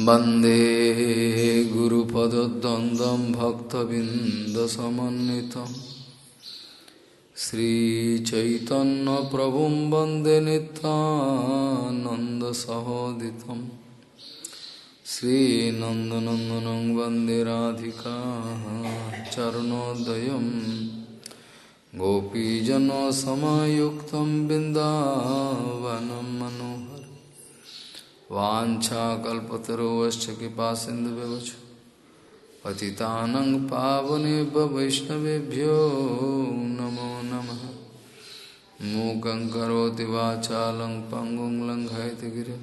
वंदे गुरुपदद्वन्द्वं भक्तबिन्दसमन्वितम् श्रीचैतन्यप्रभुं वंदे नित्यानन्दसहोदितं। श्रीनन्दनन्दनं वंदे राधिका चरणोदयं। गोपीजनसमायुक्तं बिन्दावनं मनोहर वाञ्छाकल्पतरुश्च कृपा सिन्धुव्यवच पतितानं पावनेभ्य वैष्णवेभ्यो नमो नमः। मूकं करोति वाचालं पङ्गुं लङ्घयतगिरिं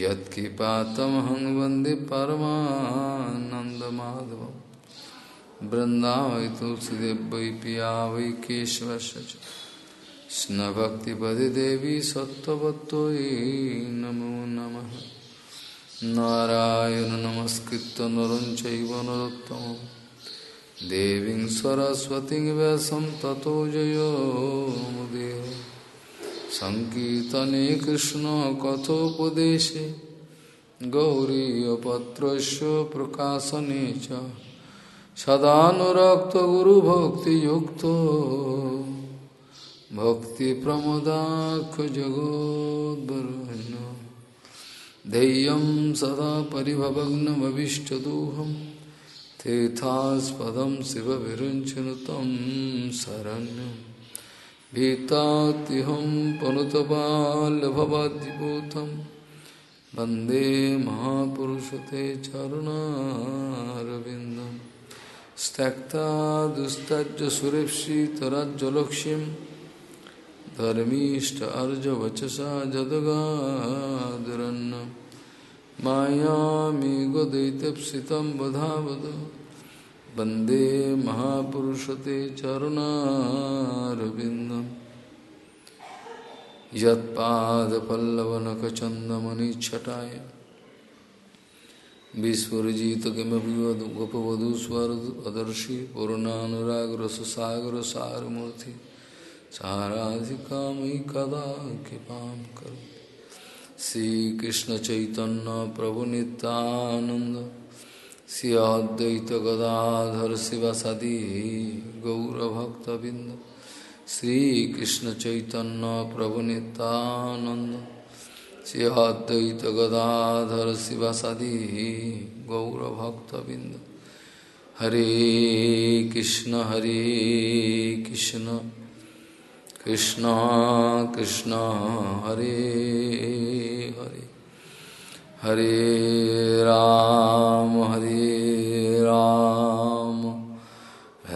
यत्किपातमहं वंदे परमानन्दमाधवं बृन्दावै तुलसीदेव वै पिया वै कृष्णभक्तिपदे देवी सत्त्ववत्त्वयि नमो नमः नारायण नमस्कृत्य नरं चैव नरोत्तमं देवीं सरस्वतीं व्यासं ततो जयोमुदीर सङ्कीर्तने कृष्णकथोपदेशे गौरीयपत्रस्य प्रकाशने च सदानुरक्तगुरुभक्तियुक्तो भक्तिप्रमदाखजगोद्वरुण्य ध्येयं सदा परिभवग्नमभिष्टदोहं तीर्थास्पदं शिवविरुञ्चन तं शरण्यं। भीतात्यहं पनुतपाल्भवाद्दिभूतं वंदे महापुरुषते चरुणारविन्दं। त्यक्ता दुस्तज्ज धर्मीष्ट अर्जवचसा जदगादरन्न मायामेघदैत्यप्सितं वधावद वंदे महापुरुषते चरुणारविन्दं। यत्पादपल्लवनखचन्दमनिच्छटाय। विस्फुरजित किमपि गोपवधूस्वरदर्शि पूर्णानुरागरससागरसारमूर्ति। साराधिकामयि कदा कृपां करो श्रीकृष्ण चैतन्य प्रभु नित्यानंद श्री अद्वैत गदाधर शिवसदी गौरभक्तबिंद श्रीकृष्ण चैतन्य प्रभु नित्यानंद श्री अद्वैत गदाधर शिवसदी गौरभक्तबिंद हरे कृष्ण हरे कृष्ण। कृष्ण कृष्ण, हरे हरे। हरे राम हरे राम।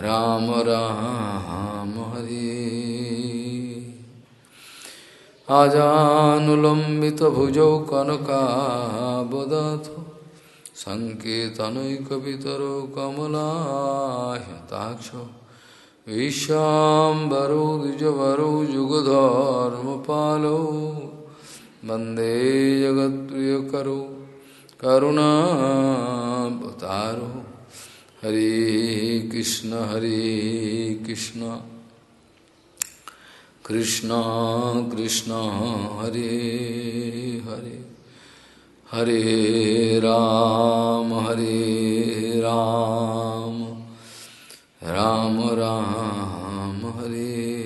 राम राम, हरे। आजानुलम्बितभुजौ कनकाबदथ। सङ्केतनैकपितरो कमलाह्यताक्ष। विश्वाम्बरो द्विजवरो युगधर्मपालो वंदे जगत्प्रियकरो करुणावतारो हरे कृष्ण हरे कृष्ण। कृष्ण कृष्ण, हरे हरे। हरे राम हरे राम। राम राम हरे।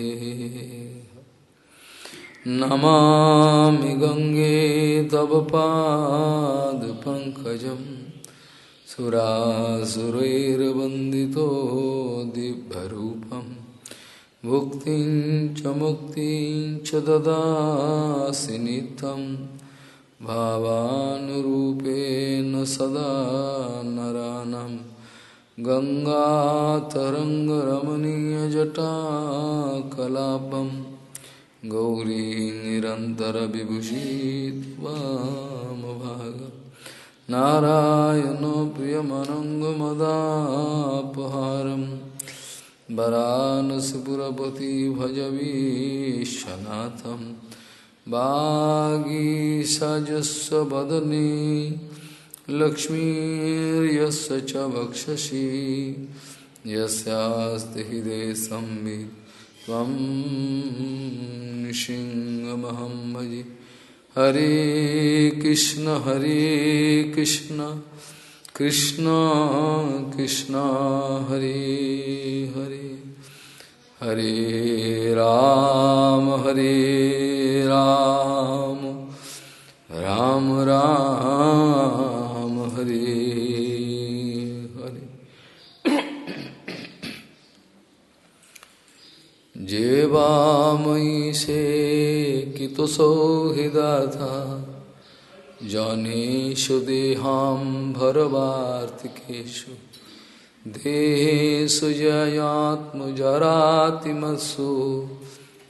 नमामि गङ्गे तव पादपङ्कजं सुरासुरैर्वन्दितो दिव्यरूपं। भुक्तिं च मुक्तिं च ददासि नित्यं। भावानुरूपेण सदा नरानम्। गङ्गातरङ्गरमणीयजटाकलापं गौरी निरन्तरविभूषी वामभाग नारायण प्रियमनङ्गमदापहारं वरानसिपुरपति भजवीशनाथं वागीसजस्व वदने लक्ष्मीर्यस्य च वक्षसि। यस्यास्ति हृदये संवित् त्वं भजे। हरे कृष्ण हरे कृष्ण। कृष्ण कृष्ण, हरे हरे। हरे राम हरे राम। राम राम। हरे जेवामयि से कितु सौहृदाथा जनेषु देहां भरवार्तिकेषु देहेषु जयात्मजरातिमत्सु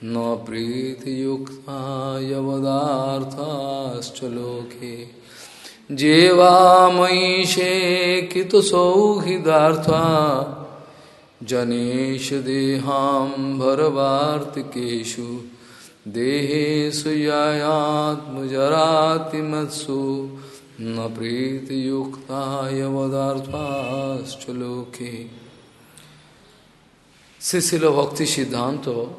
न प्रीतियुक्ता यवदार्थाश्च लोके। जेवामयि से कितु सौहृदार्था, जनेश देहाम्भरवार्तिकेषु देहेषु यायात्मजरातिमत्सु न प्रीतियुक्ताय वदार्थाश्च लोके। शिशिल भक्ति सिद्धांत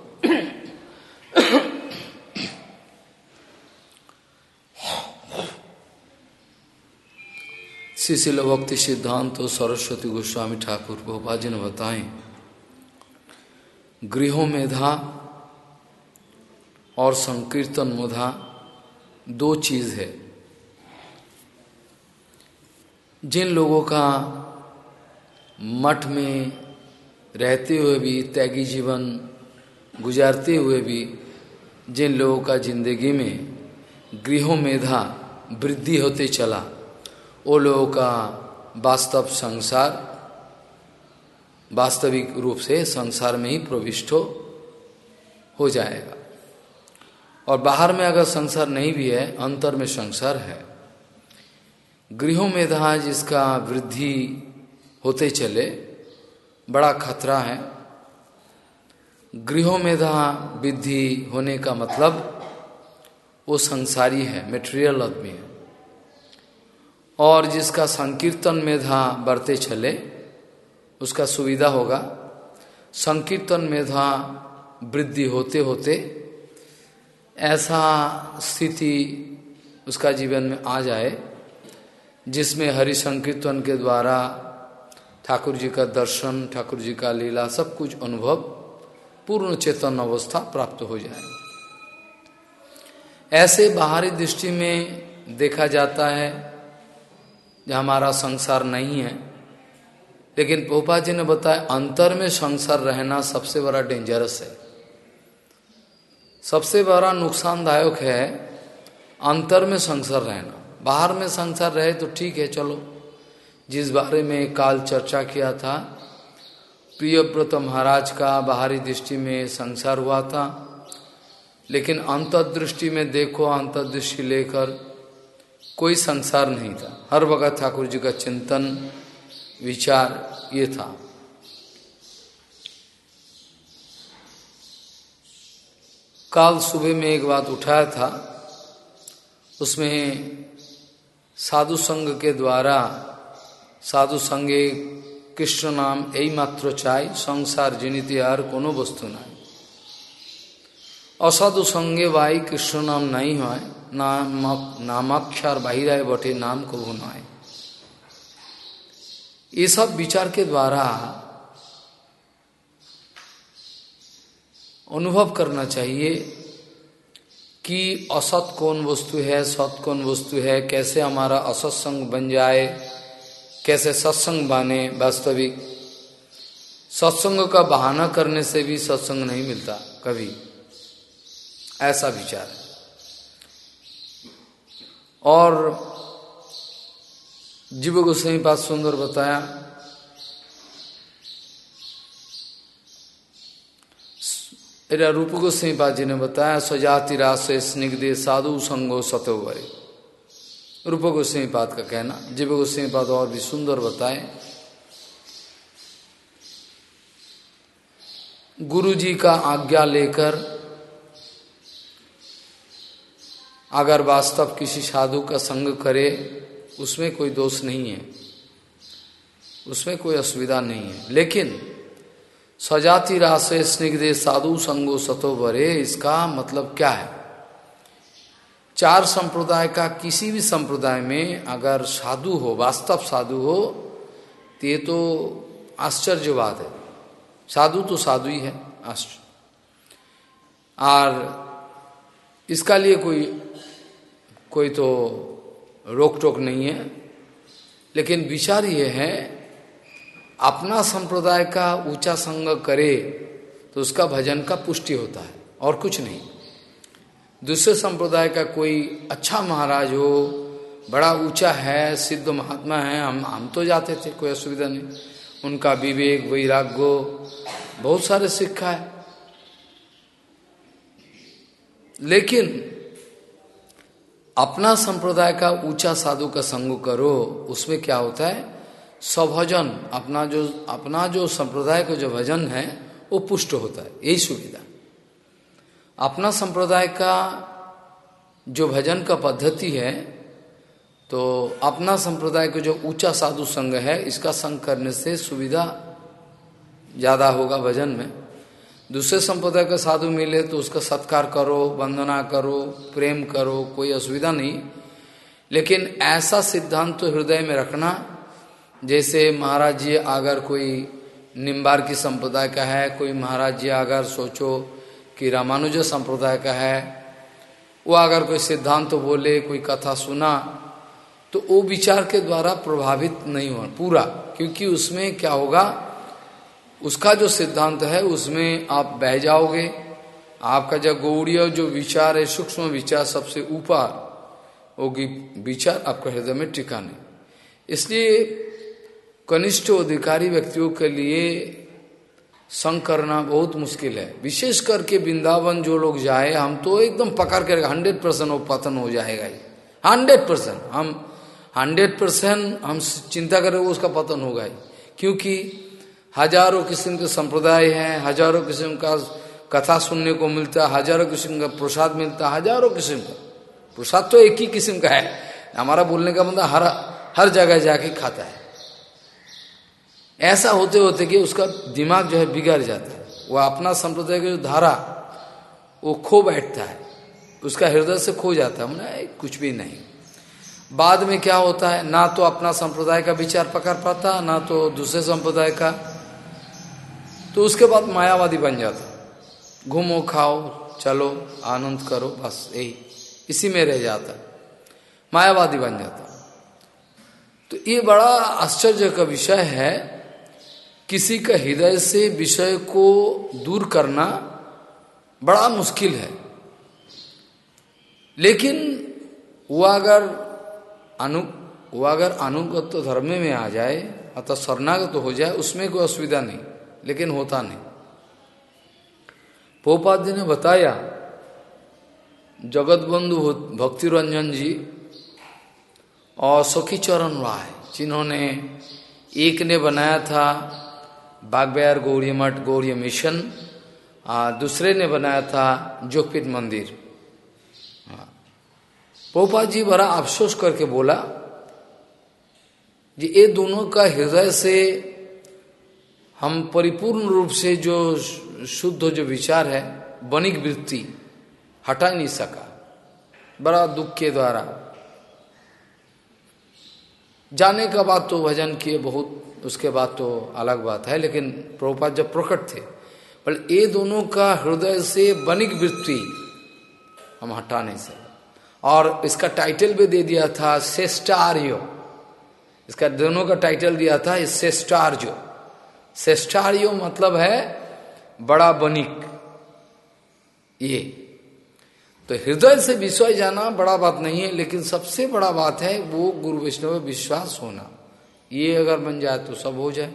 शिशिल भक्ति सिद्धांत तो सरस्वती गोस्वामी ठाकुर गोपा जी ने बताएँ। गृहों में था और संकीर्तन मोधा दो चीज़ है। जिन लोगों का मठ में रहते हुए भी, त्यागी जीवन गुजारते हुए भी, जिन लोगों का ज़िंदगी में गृहों मेधा वृद्धि होते चला वो लोगों का वास्तव संसार, वास्तविक रूप से संसार में ही प्रविष्ट हो जाएगा। और बाहर में अगर संसार नहीं भी है, अंतर में संसार है। गृहों में था, जिसका वृद्धि होते चले, बड़ा खतरा है। गृहों में था, वृद्धि होने का मतलब वो संसारी है मेटेरियल आदमी है। और जिसका संकीर्तन मेधा बढ़ते चले, उसका सुविधा होगा। संकीर्तन मेधा वृद्धि होते होते ऐसा स्थिति उसका जीवन में आ जाए, जिसमें हरि संकीर्तन के द्वारा ठाकुर जी का दर्शन, ठाकुर जी का लीला, सब कुछ अनुभव, पूर्ण चेतन अवस्था प्राप्त हो जाए। ऐसे बाहरी दृष्टि में देखा जाता है जो हमारा संसार नहीं है। लेकिन पोपा जी ने बताया, अंतर में संसार रहना सबसे बड़ा डेंजरस है। सबसे बड़ा नुकसानदायक है अंतर में संसार रहना। बाहर में संसार रहे तो ठीक है, चलो। जिस बारे में काल चर्चा किया था प्रियव्रत महाराज का बाहरी दृष्टि में संसार हुआ था। लेकिन अंतर्दृष्टि में देखो, अंतर्दृष्टि लेकर कोई संसार नहीं था हर वक्त ठाकुर जी का चिंतन विचार ये था काल सुबह में एक बात उठाया था उसमें साधु संघ के द्वारा साधु संगे कृष्ण नाम यही मात्र चाय संसार जिनित আর কোনো বস্তু নাই অসাধু সঙ্গে বাই কৃষ্ণ নাম নাই হয় नामाक्षर बाहिराय बटे नाम को भुनाए ये सब विचार के द्वारा अनुभव करना चाहिए कि असत कौन वस्तु है, सत कौन वस्तु है, कैसे हमारा असत्संग बन जाए, कैसे सत्संग बने वास्तविक। सत्संग का बहाना करने से भी सत्संग नहीं मिलता कभी। ऐसा विचार है। और जीव गोस्वामी बात सुंदर बताया रूप गोस्वामी बात जी ने बताया सजाति रास स्निग्धे, साधु, संगो, सतोवरे। रूप गोस्वामी पाद का कहना, जीव गोस्वामी पाद और भी सुंदर बताए। गुरु जी का आज्ञा लेकर अगर वास्तव किसी साधु का संग करे, उसमें कोई दोष नहीं है। उसमें कोई असुविधा नहीं है। लेकिन सजाति राशे स्निग्धे साधु संगो सतो भरे इसका मतलब क्या है? चार संप्रदाय का किसी भी संप्रदाय में अगर साधु हो, वास्तव साधु हो तो ये तो आश्चर्य बात है। साधु तो साधु ही है, आश्चर्य। और इसका लिए कोई कोई तो रोक टोक नहीं है। लेकिन विचार ये है, अपना संप्रदाय का ऊँचा संग करे तो उसका भजन का पुष्टि होता है और कुछ नहीं। दूसरे संप्रदाय का कोई अच्छा महाराज हो, बड़ा ऊँचा है, सिद्ध महात्मा है, हम हम तो जाते थे, कोई असुविधा नहीं। उनका विवेक, वैराग्य, बहुत सारे सिक्खा है। लेकिन अपना संप्रदाय का ऊँचा साधु का संग करो, उसमें क्या होता है? स्वभजन अपना जो अपना जो संप्रदाय का जो भजन है, वो पुष्ट होता है। यही सुविधा। अपना संप्रदाय का जो भजन का पद्धति है तो अपना संप्रदाय का जो ऊँचा साधु संघ है, इसका संग करने से सुविधा ज़्यादा होगा भजन में। दूसरे संप्रदाय का साधु मिले तो उसका सत्कार करो, वंदना करो, प्रेम करो, कोई असुविधा नहीं। लेकिन ऐसा सिद्धांत तो हृदय में रखना, जैसे महाराज जी अगर कोई निम्बार की संप्रदाय का है, कोई महाराज जी अगर सोचो कि रामानुज संप्रदाय का है, वो अगर कोई सिद्धांत तो बोले, कोई कथा सुना तो वो विचार के द्वारा प्रभावित नहीं हो पूरा, क्योंकि उसमें क्या होगा उसका जो सिद्धांत है, उसमें आप बह जाओगे। आपका जब गौड़ीय जो विचार है, सूक्ष्म विचार सबसे ऊपर होगी विचार आपका हृदय में टिका नहीं। इसलिए कनिष्ठ अधिकारी व्यक्तियों के लिए संग करना बहुत मुश्किल है। विशेष करके वृंदावन जो लोग जाए, हम तो एकदम पकड़ कर हंड्रेड परसेंट वो पतन हो जाएगा ही। हंड्रेड परसेंट हम हंड्रेड परसेंट हम चिंता करें उसका पतन होगा ही। क्योंकि हज़ारों किस्म के संप्रदाय हैं, हज़ारों किस्म का कथा सुनने को मिलता है हज़ारों किस्म का प्रसाद मिलता है हज़ारों किस्म का। प्रसाद तो एक ही किस्म का है। हमारा बोलने का मतलब हर हर जगह जाके खाता है। ऐसा होते होते कि उसका दिमाग जो है बिगड़ जाता है। वो अपना संप्रदाय की जो धारा, वो खो बैठता है। उसका हृदय से खो जाता है। मैंने कुछ भी नहीं। बाद में क्या होता है? ना तो अपना संप्रदाय का विचार पकड़ पाता, ना तो दूसरे संप्रदाय का तो उसके बाद मायावादी बन जाता। घूमो, खाओ, चलो, आनंद करो, बस यही। इसी में रह जाता। मायावादी बन जाता। तो ये बड़ा आश्चर्य का विषय है। किसी का हृदय से विषय को दूर करना बड़ा मुश्किल है। लेकिन वो अगर अनु, वो अगर अनुगत तो धर्म में आ जाए अतः शरणागत तो हो जाए, उसमें कोई असुविधा नहीं। लेकिन होता नहीं। पोपाध्य ने बताया जगत बंधु भक्ति रंजन जी और सखी चरण राय, जिन्होंने एक ने बनाया था बागबैर गौरी मठ, गौरी मिशन और दूसरे ने बनाया था जोगपीठ मंदिर। पोपा जी बड़ा अफसोस करके बोला कि ये दोनों का हृदय से हम परिपूर्ण रूप से जो शुद्ध, जो विचार है, बनिक वृत्ति हटा नहीं सका। बड़ा दुख के द्वारा। जाने का बात तो भजन किए बहुत, उसके बाद तो अलग बात है, लेकिन प्रभुपात जब प्रकट थे पर ये दोनों का हृदय से बनिक वृत्ति, हम हटा नहीं सकते और इसका टाइटल भी दे दिया था, श्रेष्ठार्यो। इसका दोनों का टाइटल दिया था श्रेष्ठार्यो। श्रेष्ठार्यो मतलब है बड़ा बनिक। ये। तो हृदय से विश्वास जाना बड़ा बात नहीं है, लेकिन सबसे बड़ा बात है वो गुरु वैष्णव विश्वास होना। ये अगर बन जाए तो सब हो जाए।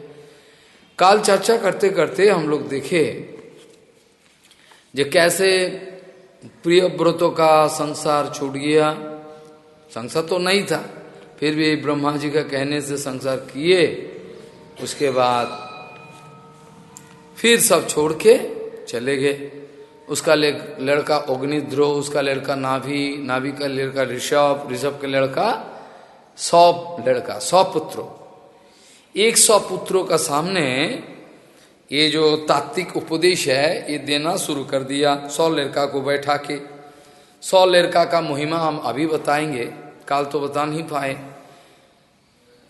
काल चर्चा करते करते हम लोग देखे जो कैसे प्रिय व्रतों का संसार छूट गया। संसार तो नहीं था, फिर भी ब्रह्मा जी का कहने से संसार किए, उसके बाद फिर सब छोड़ के चले गए। उसका लड़का अग्निध्रो उसका लड़का नाभि नाभि का लड़का ऋषभ ऋषभ का लड़का सौ लड़का सौ पुत्रों। एक सौ पुत्रों का सामने ये जो तात्विक उपदेश है, ये देना शुरू कर दिया सौ लड़का को बैठा के। सौ लड़का का महिमा हम अभी बताएँगे, काल तो बता नहीं पाए।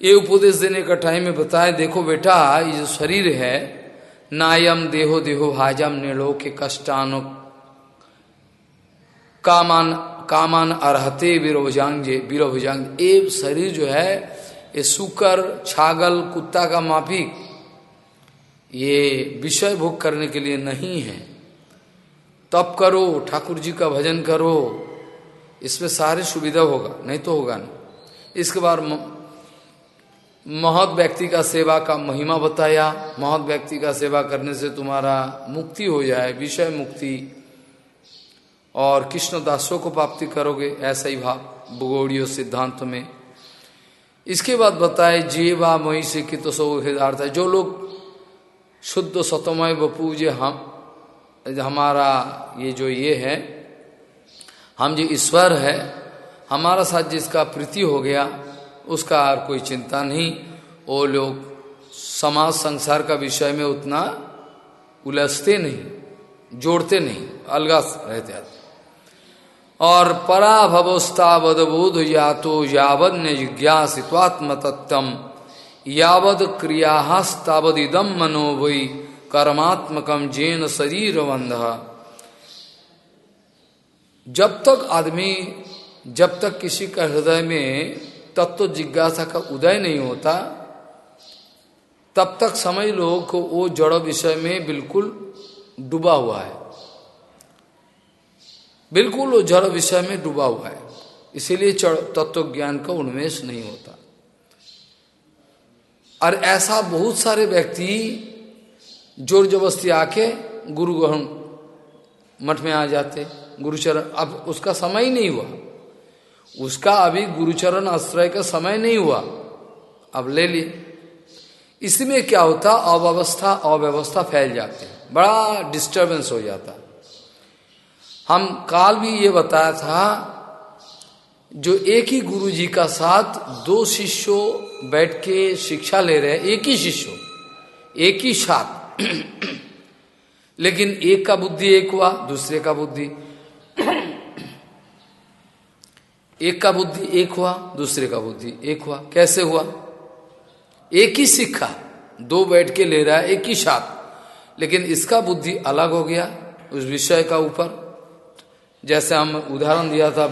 ये उपदेश देने का टाइम में बताए, देखो बेटा, ये जो शरीर है नायम देहो देहो हाजम नेलो के कष्टानु कामान कामान अरहते विरोभुजांग विरोभुजांग ये शरीर जो है, ये सुकर, छागल, कुत्ता का माफ़ी ये विषय भोग करने के लिए नहीं है। तप करो, ठाकुर जी का भजन करो, इसमें सारे सुविधा होगा, नहीं तो होगा नहीं। इसके बाद महत व्यक्ति का सेवा का महिमा बताया। महत व्यक्ति का सेवा करने से तुम्हारा मुक्ति हो जाए, विषय मुक्ति। और कृष्ण दासों को प्राप्ति करोगे, ऐसा ही भाव बुगोड़ियों सिद्धांत में। इसके बाद बताए, जीवा मई से कि तो सो हृदार्थ है। जो लोग शुद्ध सतमय बपूजे हम, हमारा ये जो ये है, हम जो ईश्वर है, हमारा साथ जिसका प्रीति हो गया उसका और कोई चिंता नहीं। वो लोग, समाज संसार का विषय में उतना उलझते नहीं, जोड़ते नहीं, अलगा रहते और पराभवस्थावदबोध या तो यावद ने जिज्ञासित्वात्म तत्व यावद क्रियास्तावदिदम मनो वही कर्मात्मकम जैन शरीर बंध जब तक आदमी, जब तक किसी का हृदय में तत्व जिज्ञासा का उदय नहीं होता। तब तक समझ लो को वो जड़ विषय में बिल्कुल डूबा हुआ है। बिल्कुल वो जड़ विषय में डूबा हुआ है। इसीलिए तत्व ज्ञान का उन्मेष नहीं होता। और ऐसा बहुत सारे व्यक्ति ज़ोर जबरस्ती आके गुरु ग्रहण मठ में आ जाते। गुरुचरण, अब उसका समय ही नहीं हुआ। उसका अभी गुरुचरण आश्रय का समय नहीं हुआ। अब ले लिए इसमें क्या होता, अव्यवस्था अव्यवस्था फैल जाते बड़ा डिस्टरबेंस हो जाता। हम काल भी ये बताया था, जो एक ही गुरु जी का साथ दो शिष्यों बैठ के शिक्षा ले रहे हैं, एक ही शिष्य, एक ही साथ। लेकिन एक का बुद्धि एक हुआ, दूसरे का बुद्धि। एक का बुद्धि एक हुआ, दूसरे का बुद्धि एक हुआ। कैसे हुआ? एक ही सिक्खा दो बैठ के ले रहा है, एक ही साथ लेकिन इसका बुद्धि अलग हो गया उस विषय का ऊपर। जैसे हम उदाहरण दिया था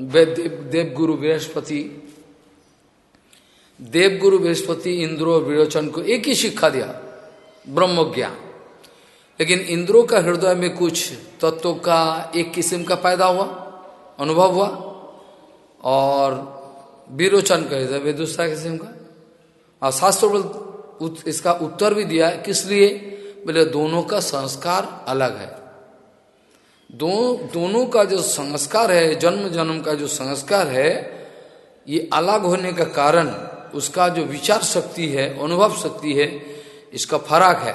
देवगुरु बृहस्पति। देवगुरु बृहस्पति इंद्र और विरोचन को एक ही शिक्षा दिया, ब्रह्म ज्ञान। लेकिन इंद्रों का हृदय में कुछ तत्वों का एक किस्म का पैदा हुआ, अनुभव हुआ। और विरोचन का हृदय में दूसरा किस्म का। और शास्त्र इसका उत्तर भी दिया है किस लिए? बोले दोनों का संस्कार अलग है। दो, दोनों का जो संस्कार है जन्म जन्म का जो संस्कार है ये अलग होने का कारण उसका जो विचार शक्ति है अनुभव शक्ति है इसका फ़र्क है।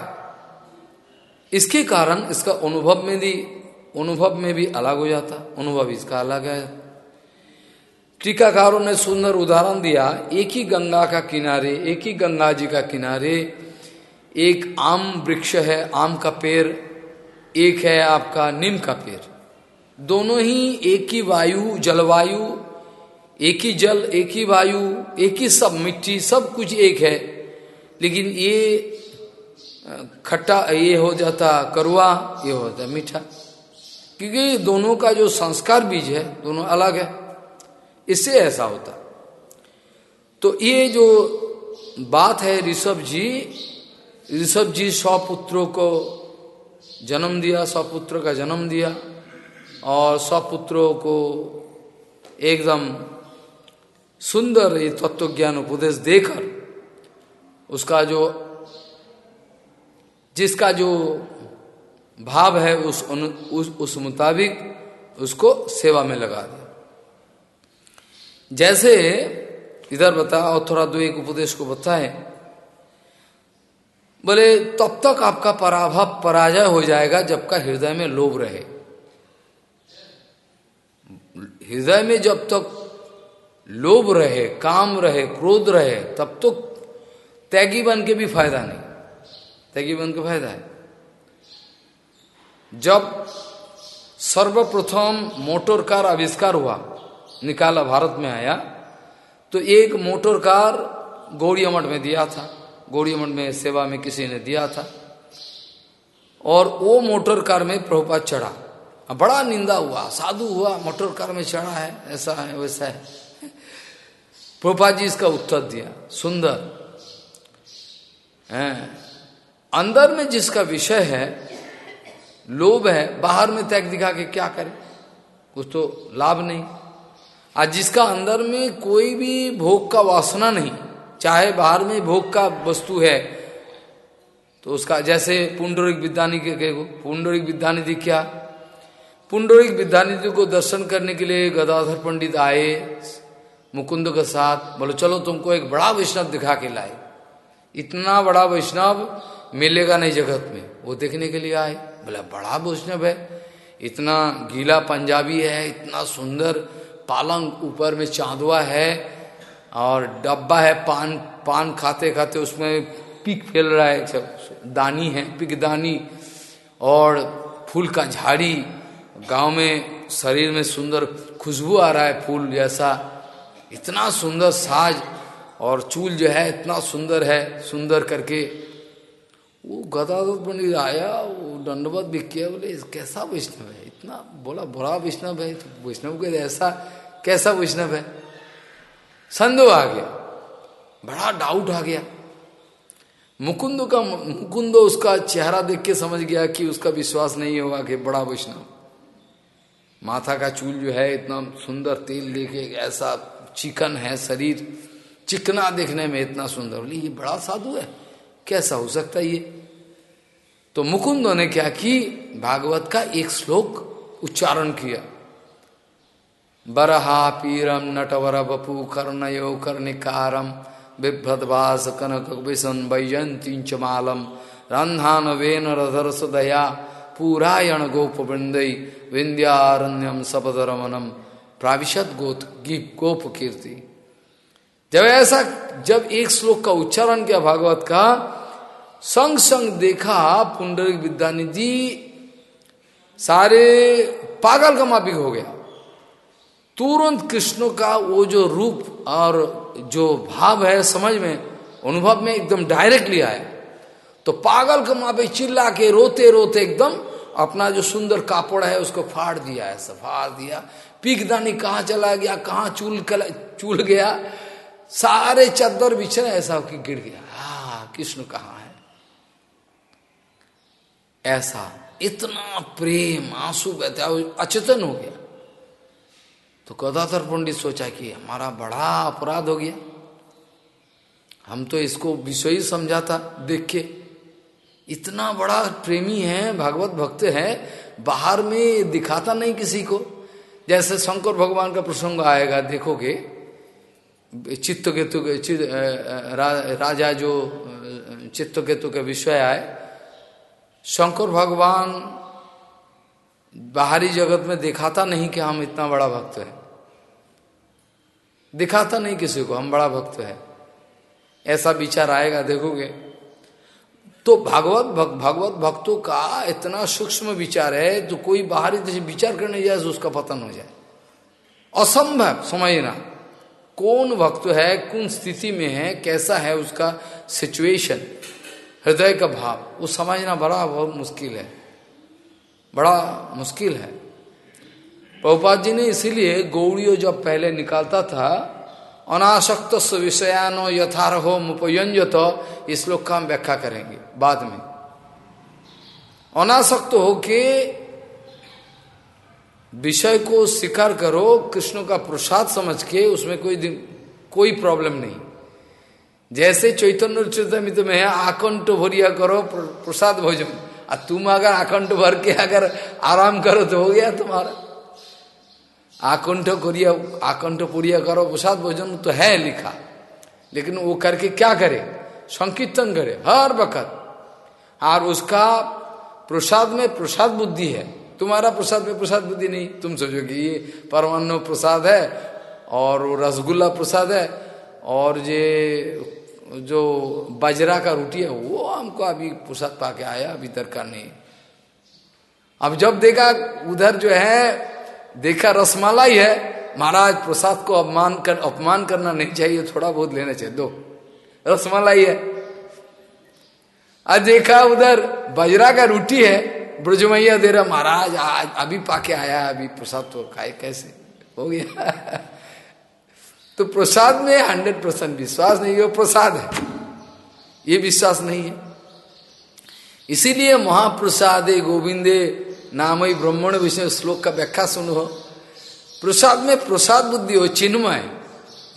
इसके कारण इसका अनुभव में भी अनुभव में भी अलग हो जाता अनुभव इसका अलग है। टीकाकारों ने सुंदर उदाहरण दिया। एक ही गंगा का किनारे, एक ही गंगा जी का किनारे, एक आम वृक्ष है, आम का पेड़, एक है आपका नीम का पेड़। दोनों ही एक ही वायु, जलवायु, एक ही जल, एक ही वायु, एक ही सब मिट्टी, सब कुछ एक है। लेकिन ये खट्टा, ये हो जाता करुआ, ये हो जाता मीठा। क्योंकि दोनों का जो संस्कार बीज है, दोनों अलग है। इससे ऐसा होता। तो ये जो बात है ऋषभ जी ऋषभ जी सौ पुत्रों को जन्म दिया सौ पुत्र का जन्म दिया और सौ पुत्रों को एकदम सुंदर ये तत्व ज्ञान उपदेश देकर उसका जो जिसका जो भाव है उस उस, उस मुताबिक उसको सेवा में लगा दिया। जैसे इधर बताया और थोड़ा दो एक उपदेश को बताए। बोले, तब तक आपका पराभव पराजय हो जाएगा जब का हृदय में लोभ रहे। हृदय में जब तक लोभ रहे, काम रहे, क्रोध रहे, तब तो त्यागी बन के भी फ़ायदा नहीं। त्यागी बन के फ़ायदा है। जब सर्वप्रथम मोटर कार आविष्कार हुआ निकाला भारत में आया तो एक मोटर कार गौड़ी में दिया था गौड़ी मठ में सेवा में किसी ने दिया था, और वो मोटर कार में प्रभुपात चढ़ा। बड़ा निंदा हुआ, साधु हुआ मोटर कार में चढ़ा है, ऐसा है, वैसा है। प्रभुपाद जी इसका उत्तर दिया, सुंदर। है, अंदर में जिसका विषय है, लोभ है, बाहर में त्याग दिखा के क्या करे? कुछ तो लाभ नहीं। आज जिसका अंदर में कोई भी भोग का वासना नहीं, चाहे बाहर में भोग का वस्तु है तो उसका जैसे पुंडरिक विद्यानिधि के पुंडरिक विद्यानिधि क्या? पुंडरिक विद्यानिधि को दर्शन करने के लिए गदाधर पंडित आए, मुकुंद के साथ, बोलो, चलो तुमको एक बड़ा वैष्णव दिखा के लाए। इतना बड़ा वैष्णव मिलेगा नहीं जगत में, वो देखने के लिए आए। बोला, बड़ा वैष्णव है, इतना गीला पंजाबी है, इतना सुंदर पालंग ऊपर में चांदवा है और डब्बा है पान पान खाते खाते उसमें पिक फैल रहा है, सब दानी है, पिक दानी और फूल का झाड़ी। गाँव में शरीर में सुंदर खुशबू आ रहा है फूल जैसा। इतना सुंदर साज और चूल जो है, इतना सुंदर है, सुंदर करके। वो गदाधर पंडित आया, वो दंडवत भी किया, बोले, कैसा वैष्णव है? इतना बोला बुरा वैष्णव है। तो वैष्णव के ऐसा कैसा वैष्णव है? संदेह आ गया। बड़ा डाउट आ गया। मुकुंद का मुकुंद उसका चेहरा देख के समझ गया कि उसका विश्वास नहीं होगा कि बड़ा वैष्णव। माथा का चूल जो है इतना सुंदर तेल लेके ऐसा चिकन है शरीर, चिकना देखने में इतना सुंदर। बोली, ये बड़ा साधु है। कैसा हो सकता है ये? तो मुकुंदों ने क्या की? भागवत का एक श्लोक उच्चारण किया। बरहा पीरम नटवर बपू कर्णयो कर्णिकारम बिभ्रदवास कनक विसन वैजंती च मालम रंधान वेन रधरस दया पूरायण गोप वृंदई विंध्यारण्यम सपदरमनम प्राविशत गोत गोप कीर्ति जब ऐसा जब एक श्लोक का उच्चारण किया भागवत का संग संग देखा पुंडरिक विद्यानिधि सारे पागल का मापिक हो गया। तुरंत कृष्ण का वो जो रूप और जो भाव है समझ में, अनुभव में एकदम डायरेक्टली आया। तो पागल का माँ पे चिल्ला के रोते रोते एकदम अपना जो सुंदर कापड़ है उसको फाड़ दिया है फाड़ दिया। पीकदानी कहाँ चला गया, कहाँ चूल चूल गया? सारे चद्दर बिछड़े ऐसा कि गिर गया। हा कृष्ण कहाँ है? ऐसा, इतना प्रेम, आँसू बहता, अचेतन हो गया। तो गदाधर पंडित सोचा कि हमारा बड़ा अपराध हो गया। हम तो इसको विषय समझा था देख के इतना बड़ा प्रेमी है भागवत भक्त है बाहर में दिखाता नहीं किसी को। जैसे शंकर भगवान का प्रसंग आएगा देखोगे। चित्त केतु के चित, रा, राजा जो चित्त केतु के विषय आए। शंकर भगवान बाहरी जगत में दिखाता नहीं कि हम इतना बड़ा भक्त है। दिखाता नहीं किसी को हम बड़ा भक्त है। ऐसा विचार आएगा देखोगे। तो भागवत भग, भागवत भक्तों का इतना सूक्ष्म विचार है तो कोई बाहरी देश विचार करने जाए तो उसका पतन हो जाए। असंभव समझना कौन भक्त है कौन स्थिति में है कैसा है उसका सिचुएशन हृदय का भाव। वो समझना बड़ा बहुत मुश्किल है। बड़ा मुश्किल है। प्रभुपाद जी ने इसीलिए गौड़ियों जब पहले निकालता था अनासक्त विषयानो यथारहो मुपयंजत इस श्लोक का हम व्याख्या करेंगे बाद में। अनासक्त हो के विषय को स्वीकार करो कृष्ण का प्रसाद समझ के उसमें कोई दिन, कोई प्रॉब्लम नहीं। जैसे चैतन्य चैतन्य में है आकंठ भरिया करो प्रसाद भोजन। और तुम अगर आकंठ भर के अगर आराम करो तो हो गया तुम्हारा। आकंठ करिया, आकंठ पुरिया करो प्रसाद भोजन तो है लिखा। लेकिन वो करके क्या करे? संकीर्तन करे, हर वक्त। और उसका प्रसाद में प्रसाद बुद्धि है। तुम्हारा प्रसाद में प्रसाद बुद्धि नहीं। तुम सोचो कि ये परमाणु प्रसाद है, और रसगुल्ला प्रसाद है, और ये जो बाजरा का रोटी है, वो हमको अभी प्रसाद पाके आया, अभी दरकार नहीं। अब जब देखा उधर जो है देखा रसमालाई है, महाराज प्रसाद को अपमान कर, अपमान करना नहीं चाहिए, थोड़ा बहुत लेना चाहिए। दो, रसमलाई है। आज देखा उधर बजरा का रोटी है, ब्रजमैया दे रहा महाराज, आज अभी पाके आया अभी प्रसाद तो खाए कैसे? हो गया। तो प्रसाद में हंड्रेड परसेंट विश्वास नहीं है प्रसाद है। ये विश्वास नहीं है। इसीलिए महाप्रसादे, गोविंदे नाम ही ब्रह्मण विष्णु श्लोक का व्याख्या सुनो। प्रसाद में प्रसाद बुद्धि हो, चिन्मय।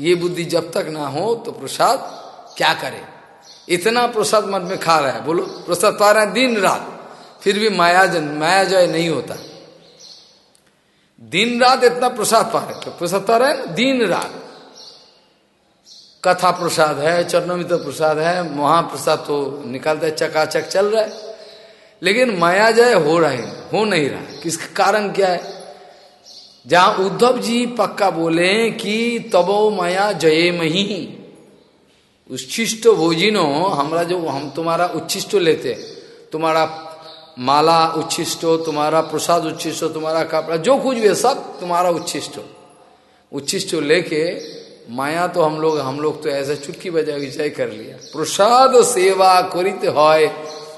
ये बुद्धि जब तक ना हो तो प्रसाद क्या करे? इतना प्रसाद मन में खा रहा है। बोलो, प्रसाद पा रहा दिन रात। फिर भी माया जन, माया जय नहीं होता। दिन रात इतना प्रसाद पा रहे प्रसाद पा रहे दिन रात। कथा प्रसाद है चरणमित प्रसाद है, महाप्रसाद तो निकालता है, चकाचक चल रहा है। लेकिन माया जय हो रहे, हो नहीं रहा। किसका कारण क्या है? जहाँ उद्धव जी पक्का बोले कि तबो माया जये मही उच्छिष्ट भोजिनो, हमारा जो, हम तुम्हारा उच्छिष्ट लेते तुम्हारा माला उच्छिष्ट तुम्हारा प्रसाद उच्छिष्ट तुम्हारा कपड़ा, जो कुछ भी है, सब तुम्हारा उच्छिष्ट उच्छिष्ट लेके, माया तो हम लोग हम लोग तो ऐसा चुटकी बजा विजय कर लिया। प्रसाद सेवा करित है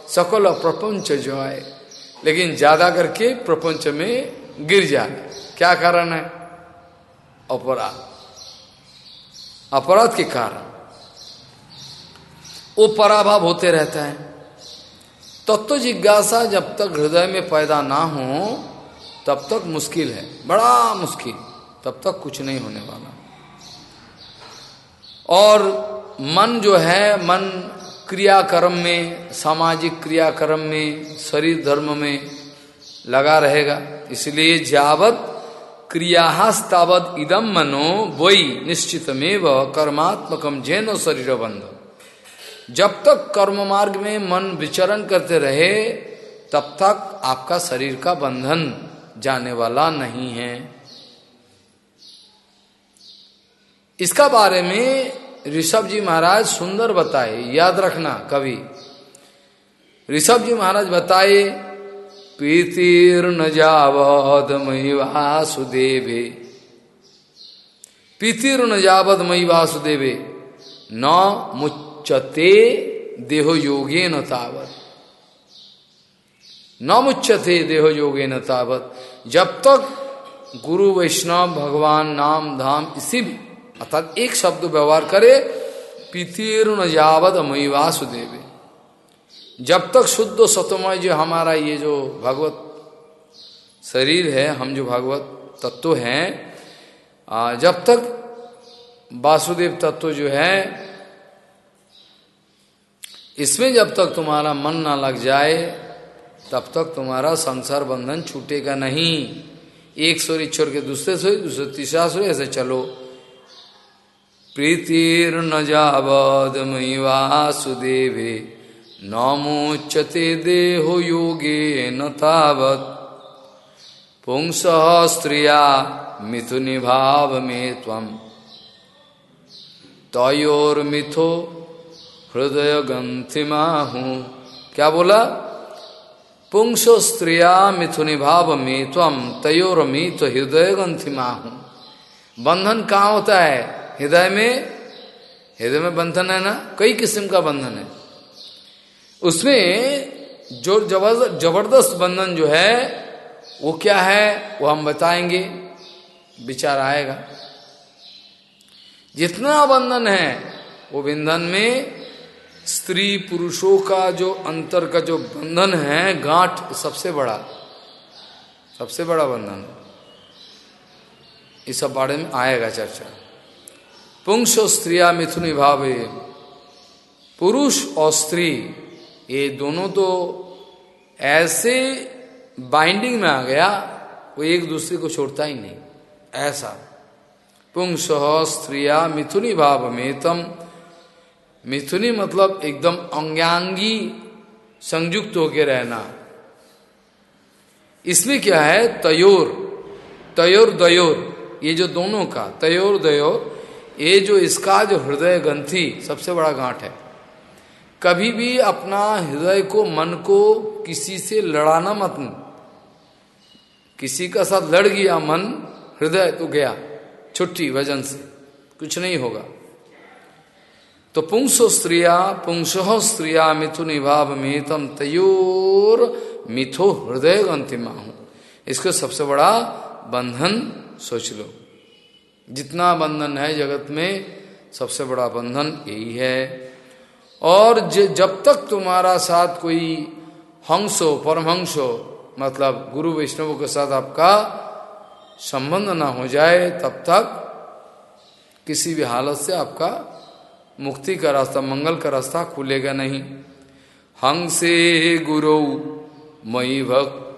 सकल प्रपंच जो है, लेकिन ज़्यादा करके प्रपंच में गिर जाए। क्या कारण है? अपराध। अपराध के कारण। वो पराभाव होते रहता है। तत्व तो जिज्ञासा जब तक हृदय में पैदा ना हो, तब तक मुश्किल है। बड़ा मुश्किल। तब तक कुछ नहीं होने वाला। और मन जो है, मन क्रियाक्रम में, सामाजिक क्रियाक्रम में, शरीर धर्म में लगा रहेगा। इसलिए जावत क्रियास्तावत इदम मनो वही निश्चितमेव कर्मात्मकम जैन शरीर बंध जब तक कर्म मार्ग में मन विचरण करते रहे, तब तक आपका शरीर का बंधन जाने वाला नहीं है। इसका बारे में ऋषभ जी महाराज सुंदर बताए, याद रखना कभी ऋषभ जी महाराज बताए प्रीतिर्न जावद मई वासुदेवे। प्रीतिर्न जावद मई वासुदेवे, न मुच्चते देहो योगे न तावत। न मुच्चते देहो योगे न तावत। जब तक गुरु वैष्णव भगवान नाम धाम इसी भी अर्थात एक शब्द व्यवहार करे, पितीर्ण जावद मई वासुदेवे। जब तक शुद्ध सतमय जो हमारा ये जो भगवत शरीर है, हम जो भगवत तत्व हैं जब तक वासुदेव तत्व जो है, इसमें जब तक तुम्हारा मन ना लग जाए, तब तक तुम्हारा संसार बंधन छूटेगा नहीं। एक सूर्य छोड़ के दूसरे सूर्य दूसरे तीसरा सूर्य ऐसे चलो। प्रीतिर्न जावद मई वासुदेवे नमोच्यते देहो योगे न तावत। पुंस स्त्रिया मिथुनि भाव में तयोर्मिथो हृदय गंथिमा हूँ क्या बोला? पुंसो स्त्रिया मिथुनि भाव में तम तयोर मित हृदय गंथिमा हूँ बंधन कहाँ होता है? हृदय में हृदय में बंधन है ना? कई किस्म का बंधन है। उसमें जो ज़बरदस्त बंधन जो है, वो क्या है? वो हम बताएँगे। विचार आएगा। जितना बंधन है, वो बंधन में स्त्री पुरुषों का जो अंतर का जो बंधन है, गांठ सबसे बड़ा सबसे बड़ा बंधन। इस सब बारे में आएगा चर्चा। पुंसो स्त्रिया मिथुन भावे। पुरुष और स्त्री, ये दोनों तो ऐसे बाइंडिंग में आ गया, वो एक दूसरे को छोड़ता ही नहीं। ऐसा। पुंस स्त्रिया मिथुनी भाव में तम मिथुनी मतलब एकदम अंगांगी संयुक्त होके रहना। इसमें क्या है? तयोर। तयोर दयोर ये जो दोनों का तयोर दयोर ये जो इसका जो हृदय ग्रंथि सबसे बड़ा गांठ है। कभी भी अपना हृदय को, मन को किसी से लड़ाना मत। किसी का साथ लड़ गया मन, हृदय तो गया, छुट्टी वज़न से, कुछ नहीं होगा। तो पुंसो स्त्रिया पुंसो स्त्रिया मिथुन भाव मितम तयोर मिथो हृदय अंतिमा हूँ इसको सबसे बड़ा बंधन सोच लो। जितना बंधन है जगत में, सबसे बड़ा बंधन यही है। और जब तक तुम्हारा साथ कोई हंस हो परमहंस हो मतलब गुरु वैष्णव के साथ आपका संबंध ना हो जाए, तब तक किसी भी हालत से आपका मुक्ति का रास्ता, मंगल का रास्ता खुलेगा नहीं। हंसे गुरु, मई भक्त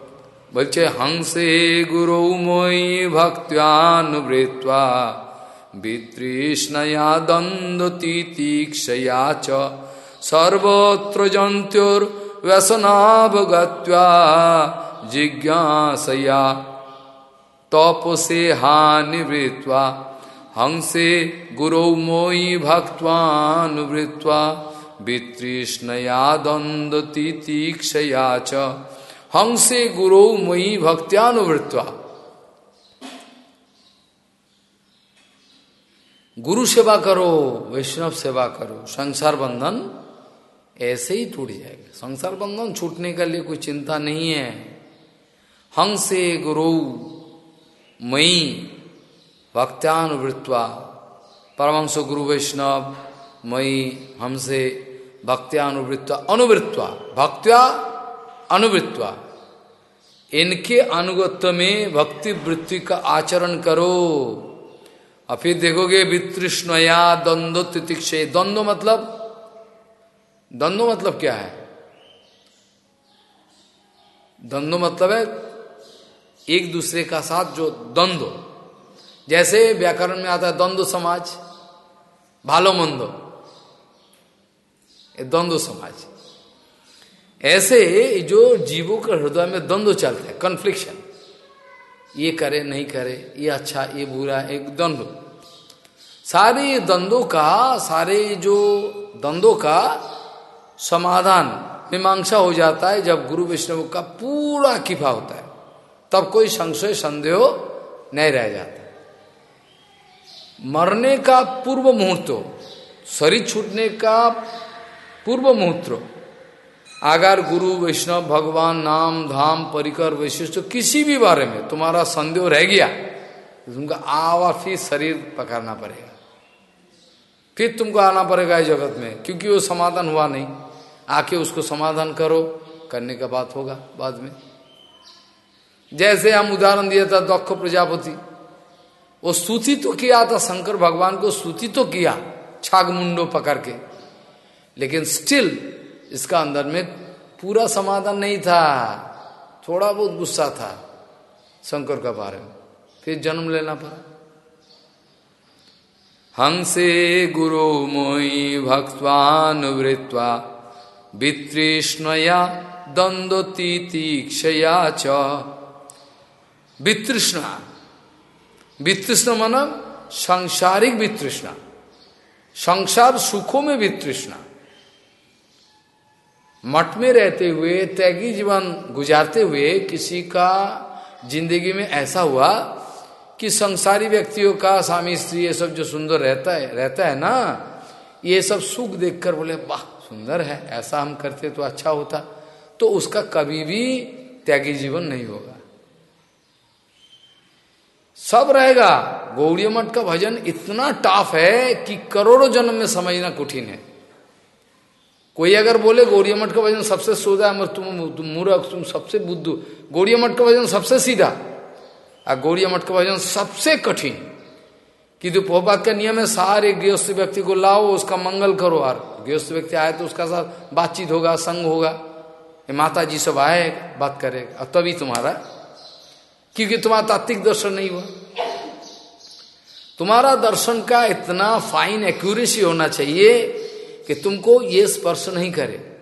बोलचे हंसे, गुरु मई भक्त्यानुवृत्वा वितृष्णया द्वंद्व तीतीक्षया च सर्वत्र जंत्युर्व्यसनावगत्वा जिज्ञासया तपसे हानिवृत्वा हंसे, गुरु मोयी भक्वानुवृत्वा वितृष्णया द्वंद्व तीतीक्षया च हंसे गुरु मई भक्त्यानुवृत्वा गुरु सेवा करो, वैष्णव सेवा करो, संसार बंधन ऐसे ही टूट जाएगा। संसार बंधन छूटने के लिए कोई चिंता नहीं है। हंसे गुरु मई भक्त्यानुवृत्वा परमंश गुरु वैष्णव मई हमसे भक्त्यानुवृत्वा अनुवृत्वा भक्त्या अनुवृत्वा इनके अनुगत्य में भक्ति वृत्ति का आचरण करो। और फिर देखोगे वितृष्णया द्वंद्व तितिक्षय द्वंद्व मतलब? द्वंद्व मतलब क्या है? द्वंद्व मतलब है एक दूसरे का साथ जो द्वंद्व। जैसे व्याकरण में आता है द्वंद्व समाज, भालो मंदो। द्वंद्व समाज। ऐसे जो जीवों के हृदय में द्वंद्व चलते हैं कन्फ्लिक्शन ये करे, नहीं करे, ये अच्छा ये बुरा, एक द्वंद्व। सारे द्वंद्वों का, सारे जो द्वंद्वों का समाधान, मीमांसा हो जाता है जब गुरु विष्णु का पूरा किफा होता है। तब कोई संशय, संदेह नहीं रह जाता। मरने का पूर्व मुहूर्त शरीर छूटने का पूर्व मुहूर्त अगर गुरु, वैष्णव, भगवान, नाम, धाम, परिकर, वैशिष्ट, किसी भी बारे में तुम्हारा संदेह रह गया तो तुमको आवा फिर शरीर पकड़ना पड़ेगा। फिर तुमको आना पड़ेगा इस जगत में, क्योंकि वो समाधान हुआ नहीं। आके उसको समाधान करो, करने का बात होगा बाद में। जैसे हम उदाहरण दिया था दक्ष प्रजापति, वो स्तुति तो किया था, शंकर भगवान को स्तुति तो किया छाग मुंडो पकड़ के। लेकिन स्टिल इसका अंदर में पूरा समाधान नहीं था। थोड़ा बहुत गुस्सा था शंकर का बारे में। फिर जन्म लेना पड़ा। हंसे गुरु मोई भक्वानुवृत्वा वितृष्णया द्वंद्वतीतीक्षया च। वितृष्णा। वितृष्ण मन सांसारिक वित्रृष्णा संसार सुखों में वितृष्णा। मठ में रहते हुए, त्यागी जीवन गुजारते हुए किसी का ज़िंदगी में ऐसा हुआ कि संसारी व्यक्तियों का, स्वामी स्त्री, ये सब जो सुंदर रहता है रहता है ना, ये सब सुख देखकर बोले, वाह, सुंदर है, ऐसा हम करते तो अच्छा होता। तो उसका कभी भी त्यागी जीवन नहीं होगा। सब रहेगा। गौड़ी मठ का भजन इतना टाफ है कि करोड़ों जन्म में समझना कठिन है। कोई अगर बोले गौड़िया मठ का भजन सबसे सोदा है तुम मूर्ख, तुम सबसे बुद्ध। गौड़िया मठ का भजन सबसे सीधा। और गौड़िया मठ का भजन सबसे कठिन। कि तो पोपात का नियम है, सारे गृहस्थ व्यक्ति को लाओ, उसका मंगल करो, और गृहस्थ व्यक्ति आए तो उसका साथ बातचीत होगा, संग होगा। ये माता जी सब आए, बात करेगा और तभी तुम्हारा क्योंकि तुम्हारा तात्विक दर्शन नहीं हुआ। तुम्हारा दर्शन का इतना फाइन एक्यूरेसी होना चाहिए कि तुमको ये स्पर्श नहीं करे।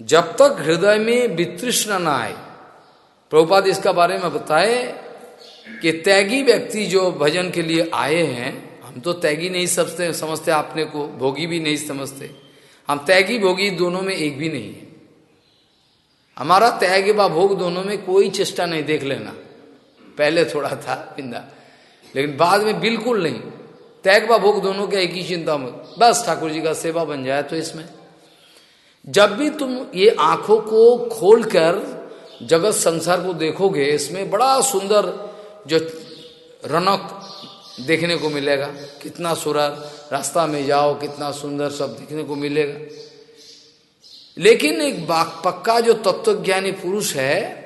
जब तक हृदय में वितृष्ण ना आए। प्रभुपाद इसका बारे में बताए कि त्यागी व्यक्ति जो भजन के लिए आए हैं, हम तो त्यागी नहीं समझते समझते आपने को, भोगी भी नहीं समझते। हम त्यागी भोगी दोनों में एक भी नहीं है। हमारा त्याग व भोग दोनों में कोई चेष्टा नहीं, देख लेना। पहले थोड़ा था पिंदा लेकिन बाद में बिल्कुल नहीं। त्याग व भोग दोनों के एक ही चिंता में बस ठाकुर जी का सेवा बन जाए तो इसमें। जब भी तुम ये आँखों को खोलकर जगत संसार को देखोगे, इसमें बड़ा सुंदर जो रनक देखने को मिलेगा। कितना सुरर रास्ता में जाओ, कितना सुंदर सब देखने को मिलेगा। लेकिन एक पक्का जो तत्वज्ञानी पुरुष है,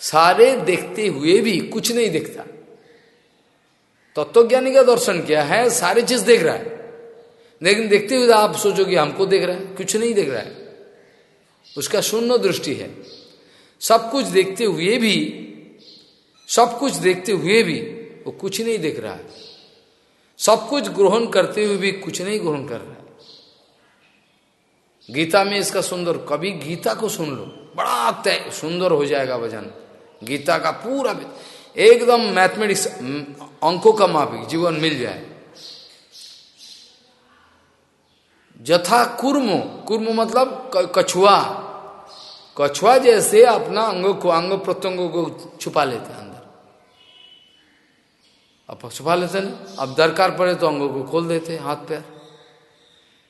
सारे देखते हुए भी कुछ नहीं दिखता। तत्वज्ञानी का दर्शन किया है, सारे चीज़ देख रहा है। लेकिन देखते हुए आप सोचोगे हमको देख रहा है, कुछ नहीं देख रहा है। उसका शून्य दृष्टि है। सब कुछ देखते हुए भी, सब कुछ देखते हुए भी वो कुछ नहीं देख रहा है। सब कुछ ग्रहण करते हुए भी कुछ नहीं ग्रहण कर रहा है। गीता में इसका सुंदर, कभी गीता को सुन लो, बड़ा तय, सुंदर हो जाएगा भजन गीता का पूरा एकदम मैथमेटिक्स अंकों का मापिक, जीवन मिल जाए। जथा कुर्म कुर्म मतलब कछुआ। कछुआ जैसे अपना अंगों को, अंग प्रत्यंगों को छुपा लेते हैं अंदर। अब छुपा लेते ना? अब दरकार पड़े तो अंगों को खोल देते हाथ, पैर।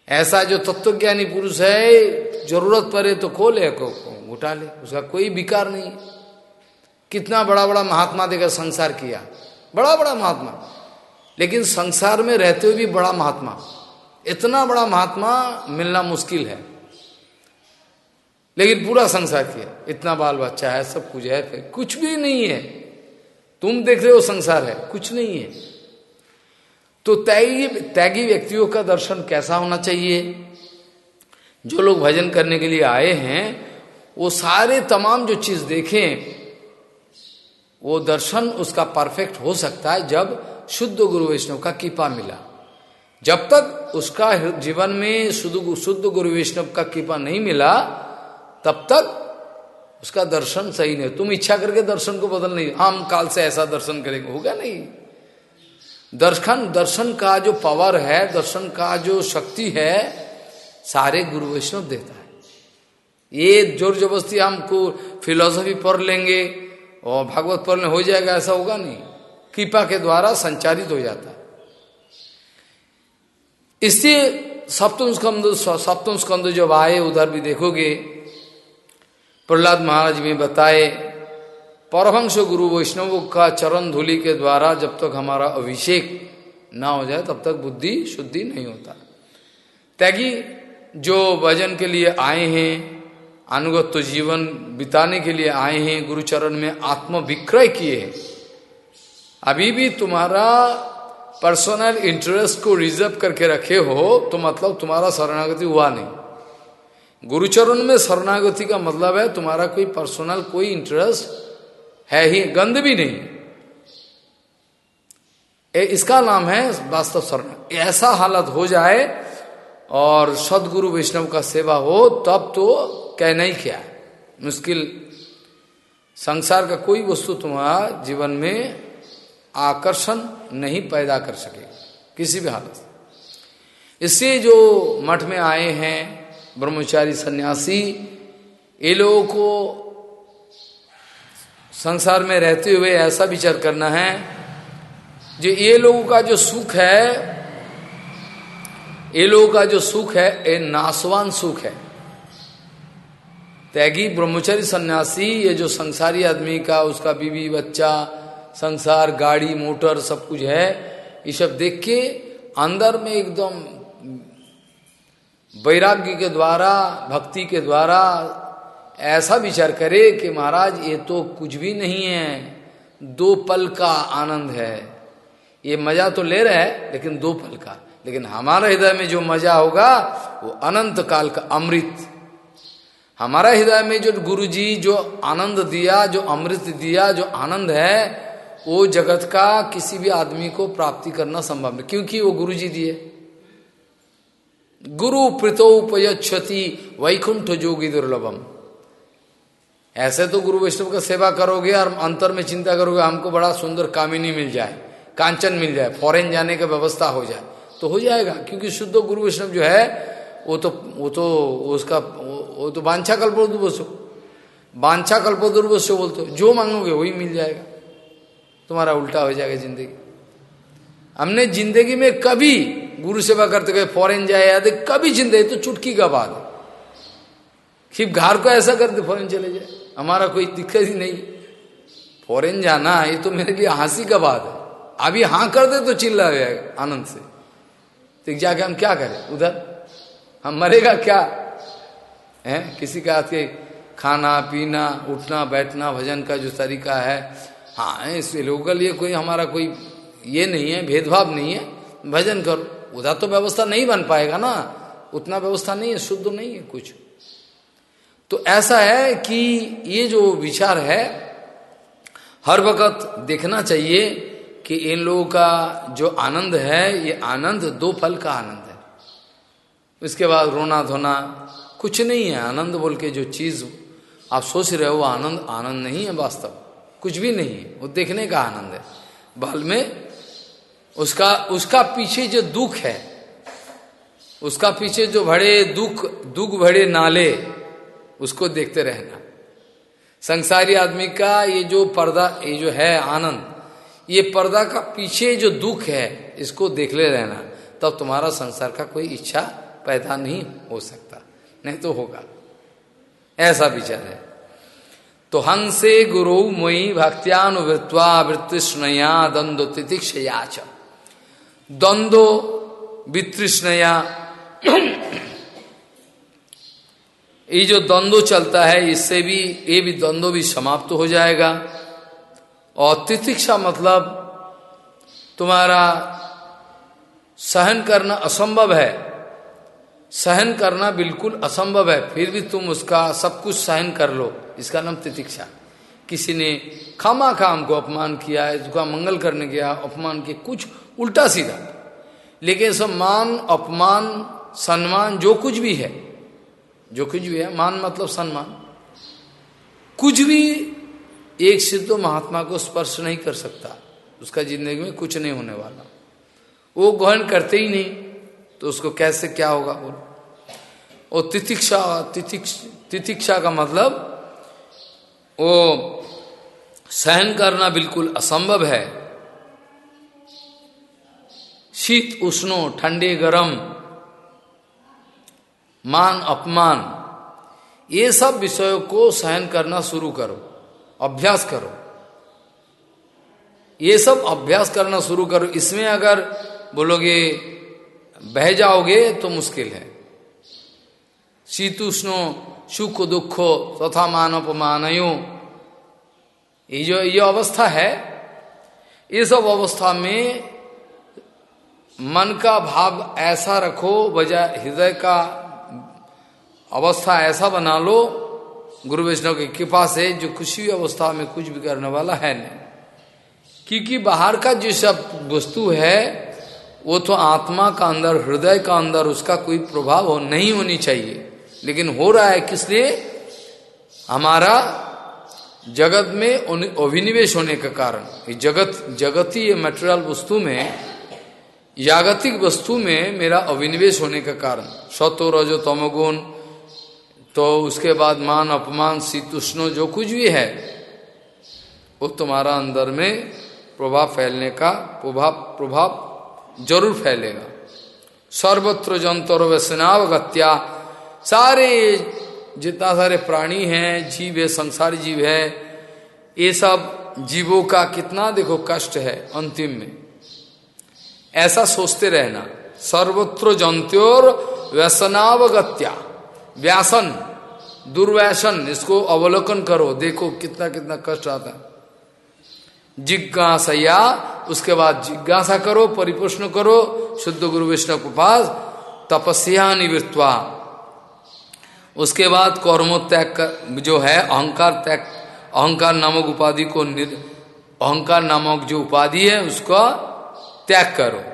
ऐसा जो तत्वज्ञानी पुरुष है, ज़रूरत पड़े तो खोले, को उठा ले। उसका कोई विकार नहीं कितना बड़ा बड़ा महात्मा देकर संसार किया। बड़ा बड़ा महात्मा। लेकिन संसार में रहते हुए भी बड़ा महात्मा। इतना बड़ा महात्मा मिलना मुश्किल है। लेकिन पूरा संसार किया। इतना बाल बच्चा है, सब कुछ है, फिर कुछ भी नहीं है। तुम देख रहे हो संसार है, कुछ नहीं है। तो त्यागी त्यागी व्यक्तियों का दर्शन कैसा होना चाहिए? जो लोग भजन करने के लिए आए हैं, वो सारे तमाम जो चीज़ देखें वो दर्शन उसका परफेक्ट हो सकता है जब शुद्ध गुरु वैष्णव का कृपा मिला। जब तक उसका जीवन में शुद्ध शुद्ध गुरु वैष्णव का कृपा नहीं मिला, तब तक उसका दर्शन सही नहीं। तुम इच्छा करके दर्शन को बदल नहीं, हम काल से ऐसा दर्शन करेंगे, होगा नहीं। दर्शन दर्शन का जो पावर है, दर्शन का जो शक्ति है, सारे गुरु वैष्णव देता है। ये ज़ोर जबरस्ती हमको फिलोसफी पढ़ लेंगे और भागवत पढ़ने हो जाएगा, ऐसा होगा नहीं। कृपा के द्वारा संचारित हो जाता। है इससे सप्तम स्कंद सप्तम स्कंद जब आए, उधर भी देखोगे, प्रहलाद महाराज में बताए, परमहंस गुरु वैष्णव का चरण धूलि के द्वारा जब तक हमारा अभिषेक ना हो जाए, तब तक बुद्धि शुद्धि नहीं होता। त्यागी जो भजन के लिए आए हैं अनुगत तो जीवन बिताने के लिए आए हैं गुरुचरण में आत्म विक्रय किए हैं। अभी भी तुम्हारा पर्सनल इंटरेस्ट को रिज़र्व करके रखे हो तो मतलब तुम्हारा शरणागति हुआ नहीं। गुरुचरण में शरणागति का मतलब है तुम्हारा कोई पर्सनल कोई इंटरेस्ट है ही गंध भी नहीं। ए, इसका नाम है वास्तव शरण। ऐसा हालत हो जाए और सदगुरु वैष्णव का सेवा हो, तब तो कहना ही क्या। मुश्किल। संसार का कोई वस्तु तुम्हारा जीवन में आकर्षण नहीं पैदा कर सके, किसी भी हालत इससे जो मठ में आए हैं, ब्रह्मचारी सन्यासी, ये लोगों को संसार में रहते हुए ऐसा विचार करना है, जो ये लोगों का जो सुख है ये लोगों का जो सुख है, ये नासवान सुख है। त्यागी ब्रह्मचारी सन्यासी, ये जो संसारी आदमी का, उसका बीवी, बच्चा, संसार, गाड़ी, मोटर, सब कुछ है, ये सब देख के अंदर में एकदम वैराग्य के द्वारा, भक्ति के द्वारा ऐसा विचार करे कि महाराज, ये तो कुछ भी नहीं है। दो पल का आनंद है। ये मज़ा तो ले रहे हैं, लेकिन दो पल का। लेकिन हमारे हृदय में जो मज़ा होगा, वो अनंत काल का अमृत। हमारा हृदय में जो गुरु जी जो आनंद दिया, जो अमृत दिया, जो आनंद है, वो जगत का किसी भी आदमी को प्राप्ति करना संभव नहीं। क्योंकि वो गुरु जी दिए। गुरु प्रीतोपयति वैकुंठ जोगी दुर्लभम। ऐसे तो गुरु वैष्णव का सेवा करोगे और अंतर में चिंता करोगे, हमको बड़ा सुंदर कामिनी मिल जाए, कांचन मिल जाए, फॉरेन जाने का व्यवस्था हो जाए। तो हो जाएगा क्योंकि शुद्ध गुरु वैष्णव जो है वो तो वो तो उसका वो, तो बांछा कल्प बसो बांछा कल्पद्रुव से बोलते जो मांगोगे वही मिल जाएगा। तुम्हारा उल्टा हो जाएगा ज़िंदगी। हमने ज़िंदगी में कभी गुरु सेवा करते गए फॉरेन जाए या कभी ज़िंदगी तो चुटकी का बात खिप घर को ऐसा करते फॉरेन चले जाए। हमारा कोई दिक्कत ही नहीं। फॉरेन जाना ये तो मेरे लिए हँसी का बात है। अभी हाँ कर दे तो चिल्ला जाएगा आनंद से। तो जाके हम क्या करें? उधर? हम मरेगा क्या? है? किसी का के खाना, पीना, उठना, बैठना, भजन का जो तरीका है। हाँ इस लोगों के लिए कोई हमारा कोई ये नहीं है, भेदभाव नहीं है। भजन करो। उधर तो व्यवस्था नहीं बन पाएगा ना। उतना व्यवस्था नहीं है, शुद्ध नहीं है कुछ। तो ऐसा है कि ये जो विचार है, हर वक्त देखना चाहिए कि इन लोगों का जो आनंद है, ये आनंद दो फल का आनंद है। उसके बाद रोना धोना कुछ नहीं है। आनंद बोल के जो चीज़ आप सोच रहे हो, वो आनंद आनंद नहीं है वास्तव। कुछ भी नहीं है। वो देखने का आनंद है। बल में उसका उसका पीछे जो दुख है, उसका पीछे जो भरे दुख दुख भरे नाले, उसको देखते रहना। संसारी आदमी का ये जो पर्दा, ये जो है आनंद ये पर्दा का पीछे जो दुख है, इसको देख ले रहना। तब तुम्हारा संसार का कोई इच्छा पैदा नहीं हो सकता। नहीं तो होगा। ऐसा विचार है। तो हंसे गुरु मोई भक्त्यानुवृत्वा वृत्तिष्णया द्वंद्व तितिक्षया च। द्वंद्व, वितृष्णया। ये जो द्वंद्व चलता है, इससे भी, ये भी द्वंद्व भी समाप्त हो जाएगा। और तितिक्षा मतलब तुम्हारा सहन करना असंभव है। सहन करना बिल्कुल असंभव है, फिर भी तुम उसका सब कुछ सहन कर लो। इसका नाम तितिक्षा। किसी ने खामा खाम को अपमान किया है उसका मंगल करने गया, अपमान के कुछ उल्टा सीधा। लेकिन सब मान, अपमान, सम्मान, जो कुछ भी है, जो कुछ भी है, मान मतलब सम्मान। कुछ भी एक सिद्ध महात्मा को स्पर्श नहीं कर सकता। उसका ज़िंदगी में कुछ नहीं होने वाला। वो ग्रहण करते ही नहीं तो उसको कैसे क्या होगा बोलो? और तितिक्षा तितिक्षा का मतलब वो सहन करना बिल्कुल असंभव है। शीत, उष्णो, ठंडे, गरम, मान, अपमान, ये सब विषयों को सहन करना शुरू करो। अभ्यास करो। ये सब अभ्यास करना शुरू करो। इसमें अगर बोलोगे, बह जाओगे तो मुश्किल है। शीतुष्णो सुख दुख तथा मानपमानयो। ये जो, ये अवस्था है, ये सब अवस्था में मन का भाव ऐसा रखो, बजाय हृदय का अवस्था ऐसा बना लो गुरु वैष्णव की कृपा से जो कुछ भी अवस्था में कुछ भी करने वाला है नहीं। क्योंकि बाहर का जो सब वस्तु है, वो तो आत्मा का अंदर, हृदय का अंदर उसका कोई प्रभाव हो नहीं होनी चाहिए। लेकिन हो रहा है किस लिए? हमारा जगत में अभिनिवेश होने के कारण। जगत जगतीय मेटेरियल वस्तु में जागतिक वस्तु में मेरा अभिनिवेश होने के कारण। सतो रजो तमोगुण तो उसके बाद मान, अपमान शीतुष्ण जो कुछ भी है, वो तुम्हारा अंदर में प्रभाव फैलने का प्रभाव प्रभाव ज़रूर फैलेगा। सर्वत्र जंतर व्यसनावगत्या, सारे जितना सारे प्राणी हैं, जीव है, संसारी जीव है, ये सब जीवों का कितना देखो कष्ट है अंतिम में। ऐसा सोचते रहना। सर्वत्र जंत्योर व्यसनावगत्या। व्यासन, दुर्व्यासन, इसको अवलोकन करो, देखो कितना कितना कष्ट आता है। जिज्ञासया, उसके बाद जिज्ञासा करो परिपोषण करो, शुद्ध गुरु विष्णु के पास, तपस्या निवृत्वा। उसके बाद कर्मोत्याग कर, जो है, अहंकार त्याग, अहंकार नामक उपाधि को अहंकार नामक जो उपाधि है, उसका त्याग करो।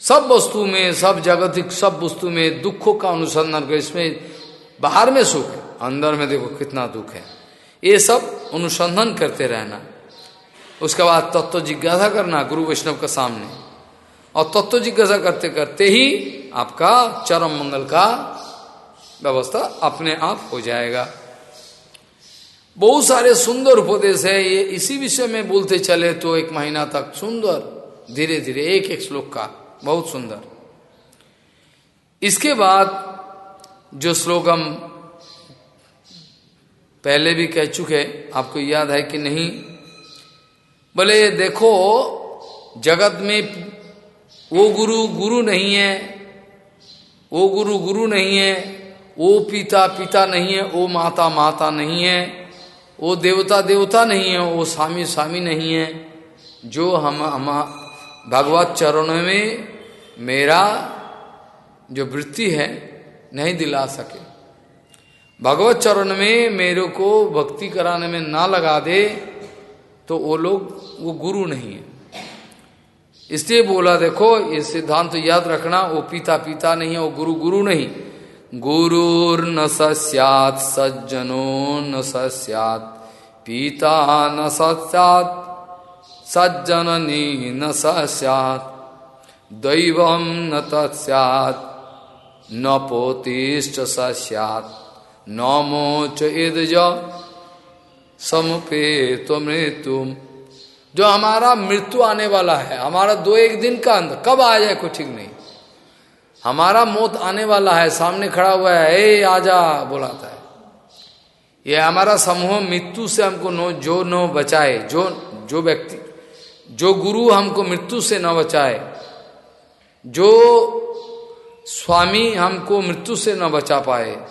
सब वस्तु में, सब जगतिक, सब वस्तु में दुखों का अनुसंधान करो, इसमें बाहर में सुख है, अंदर में देखो कितना दुख है। ये सब अनुसंधान करते रहना। उसके बाद तत्व जिज्ञासा करना गुरु वैष्णव के सामने। और तत्व जिज्ञासा करते करते ही आपका चरम मंगल का व्यवस्था अपने आप हो जाएगा। बहुत सारे सुंदर उपदेश है, ये इसी विषय में बोलते चले तो एक महीना तक सुंदर धीरे धीरे एक एक श्लोक का। बहुत सुंदर। इसके बाद जो श्लोक हम पहले भी कह चुके, आपको याद है कि नहीं? बोले, देखो, जगत में वो गुरु गुरु नहीं है, वो गुरु गुरु नहीं है, वो पिता पिता नहीं है, वो माता माता नहीं है, वो देवता देवता नहीं है, वो स्वामी स्वामी नहीं है, जो हम हम भगवत चरणों में मेरा जो वृत्ति है, नहीं दिला सके। भगवत चरण में मेरे को भक्ति कराने में ना लगा दे तो वो लोग, वो गुरु नहीं है। इसलिए बोला, देखो, ये सिद्धांत तो याद रखना, वो पिता पिता नहीं है, वो गुरु गुरु नहीं। गुरुर न सज्जनो न पिता न सत्यात सज्जननी न सत दैव न तत्स्यात् न पोतिष्ठ सत नमो च समपे तो मृत्यु जो हमारा मृत्यु आने वाला है, हमारा दो एक दिन का अंत कब आ जाए कोई ठीक नहीं। हमारा मौत आने वाला है, सामने खड़ा हुआ है, ए, आजा, बोलाता है। ये हमारा समूह मृत्यु से हमको नो, जो नो बचाए, जो जो व्यक्ति। जो गुरु हमको मृत्यु से न बचाए, जो स्वामी हमको मृत्यु से न बचा पाए,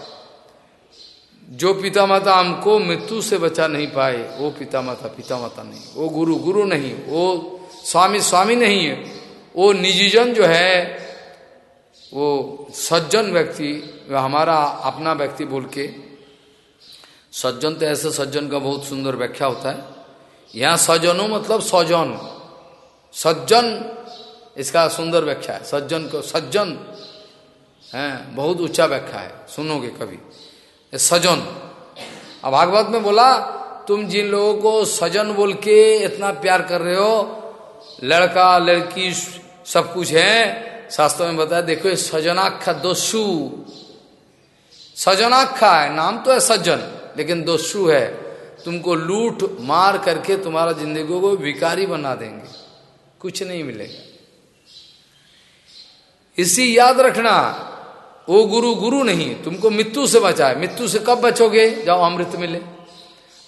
जो पिता माता हमको मृत्यु से बचा नहीं पाए, वो पिता माता पिता माता नहीं, वो गुरु गुरु नहीं, वो स्वामी स्वामी नहीं है, वो निजीजन जो है, वो सज्जन व्यक्ति हमारा अपना व्यक्ति बोल के, सज्जन तो ऐसे सज्जन का बहुत सुंदर व्याख्या होता है। यहाँ सज्जनों मतलब सौजन सज्जन, इसका सुंदर व्याख्या है। सज्जन को सज्जन, है, बहुत ऊँचा व्याख्या है, सुनोगे कभी। सजन अब भागवत में बोला, तुम जिन लोगों को सजन बोल के इतना प्यार कर रहे हो, लड़का, लड़की, सब कुछ है, शास्त्र में बताया, देखो ये सजनाख्या दोषु। सजनाख्या है, नाम तो है सज्जन, लेकिन दोषु है। तुमको लूट मार करके तुम्हारा ज़िंदगी को विकारी बना देंगे। कुछ नहीं मिलेगा। इसी याद रखना, वो गुरु गुरु नहीं, तुमको मृत्यु से बचाए। मृत्यु से कब बचोगे? जाओ अमृत मिले।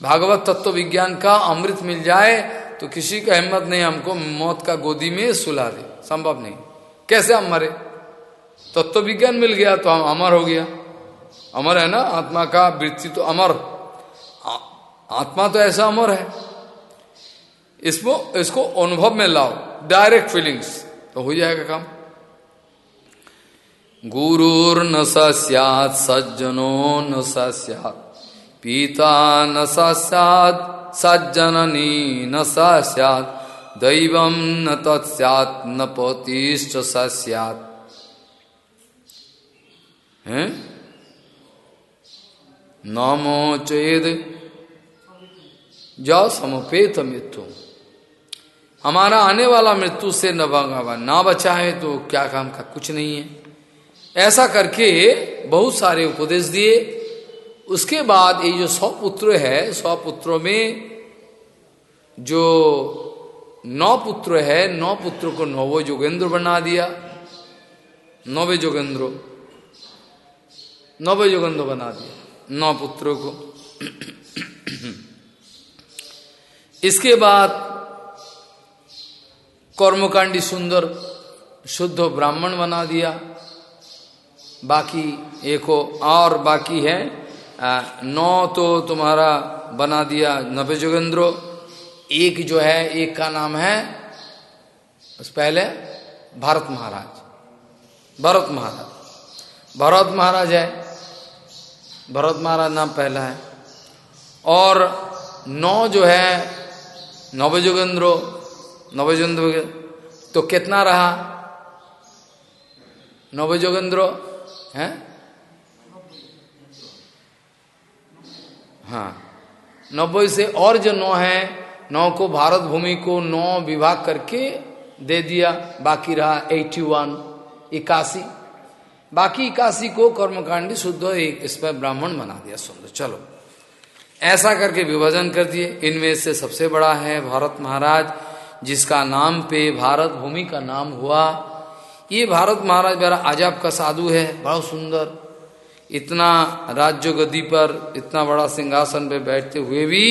भागवत तत्व विज्ञान का अमृत मिल जाए तो किसी का हिम्मत नहीं हमको मौत का गोदी में सुला दे। संभव नहीं। कैसे हम मरे? तत्व विज्ञान मिल गया तो हम अमर हो गया। अमर है ना? आत्मा का वृत्ति तो अमर। आत्मा तो ऐसा अमर है। इसको इसको अनुभव में लाओ डायरेक्ट फीलिंग्स तो हो जाएगा काम। गुरुर्न सैत् सज्जनो न सात पिता न सात सज्जननी न सात दैव न तत्स्यात् न पतिश्च सैत् नमो चेद जाओ समुपेत मृत्यु। हमारा आने वाला मृत्यु से न ना बचा है तो क्या काम का? कुछ नहीं है। ऐसा करके बहुत सारे उपदेश दिए। उसके बाद ये जो सौ पुत्र है, सौ पुत्रों में जो नौ पुत्र है, नौ पुत्र को नौवो जोगेंद्र बना दिया। नौवे जोगेंद्र नौवे जोगेंद्र बना दिया, नौ पुत्रों को। इसके बाद कर्मकांडी सुंदर शुद्ध ब्राह्मण बना दिया। बाकी एक और बाकी है नौ तो तुम्हारा बना दिया नवे जोगेंद्रो। एक जो है, एक का नाम है, उस पहले भारत महाराज। भरत महाराज। भरत महाराज है। भरत महाराज नाम पहला है। और नौ जो है नवे जोगेंद्रो नवे जोगेंद्र तो कितना रहा? नवे जोगेंद्रो है? हाँ। नब्बे से और जो नौ है, नौ को भारत भूमि को नौ विभाग करके दे दिया, बाकी रहा एट्टी वन इक्यासी। बाकी इक्यासी को कर्मकांडी शुद्ध एक, इस पर ब्राह्मण बना दिया सुंदर चलो। ऐसा करके विभाजन कर दिए। इनमें से सबसे बड़ा है भारत महाराज, जिसका नाम पे भारत भूमि का नाम हुआ। ये भारत महाराज बड़ा अजब का साधु है, बहुत सुंदर। इतना राज्य गद्दी पर, इतना बड़ा सिंहासन पे बैठते हुए भी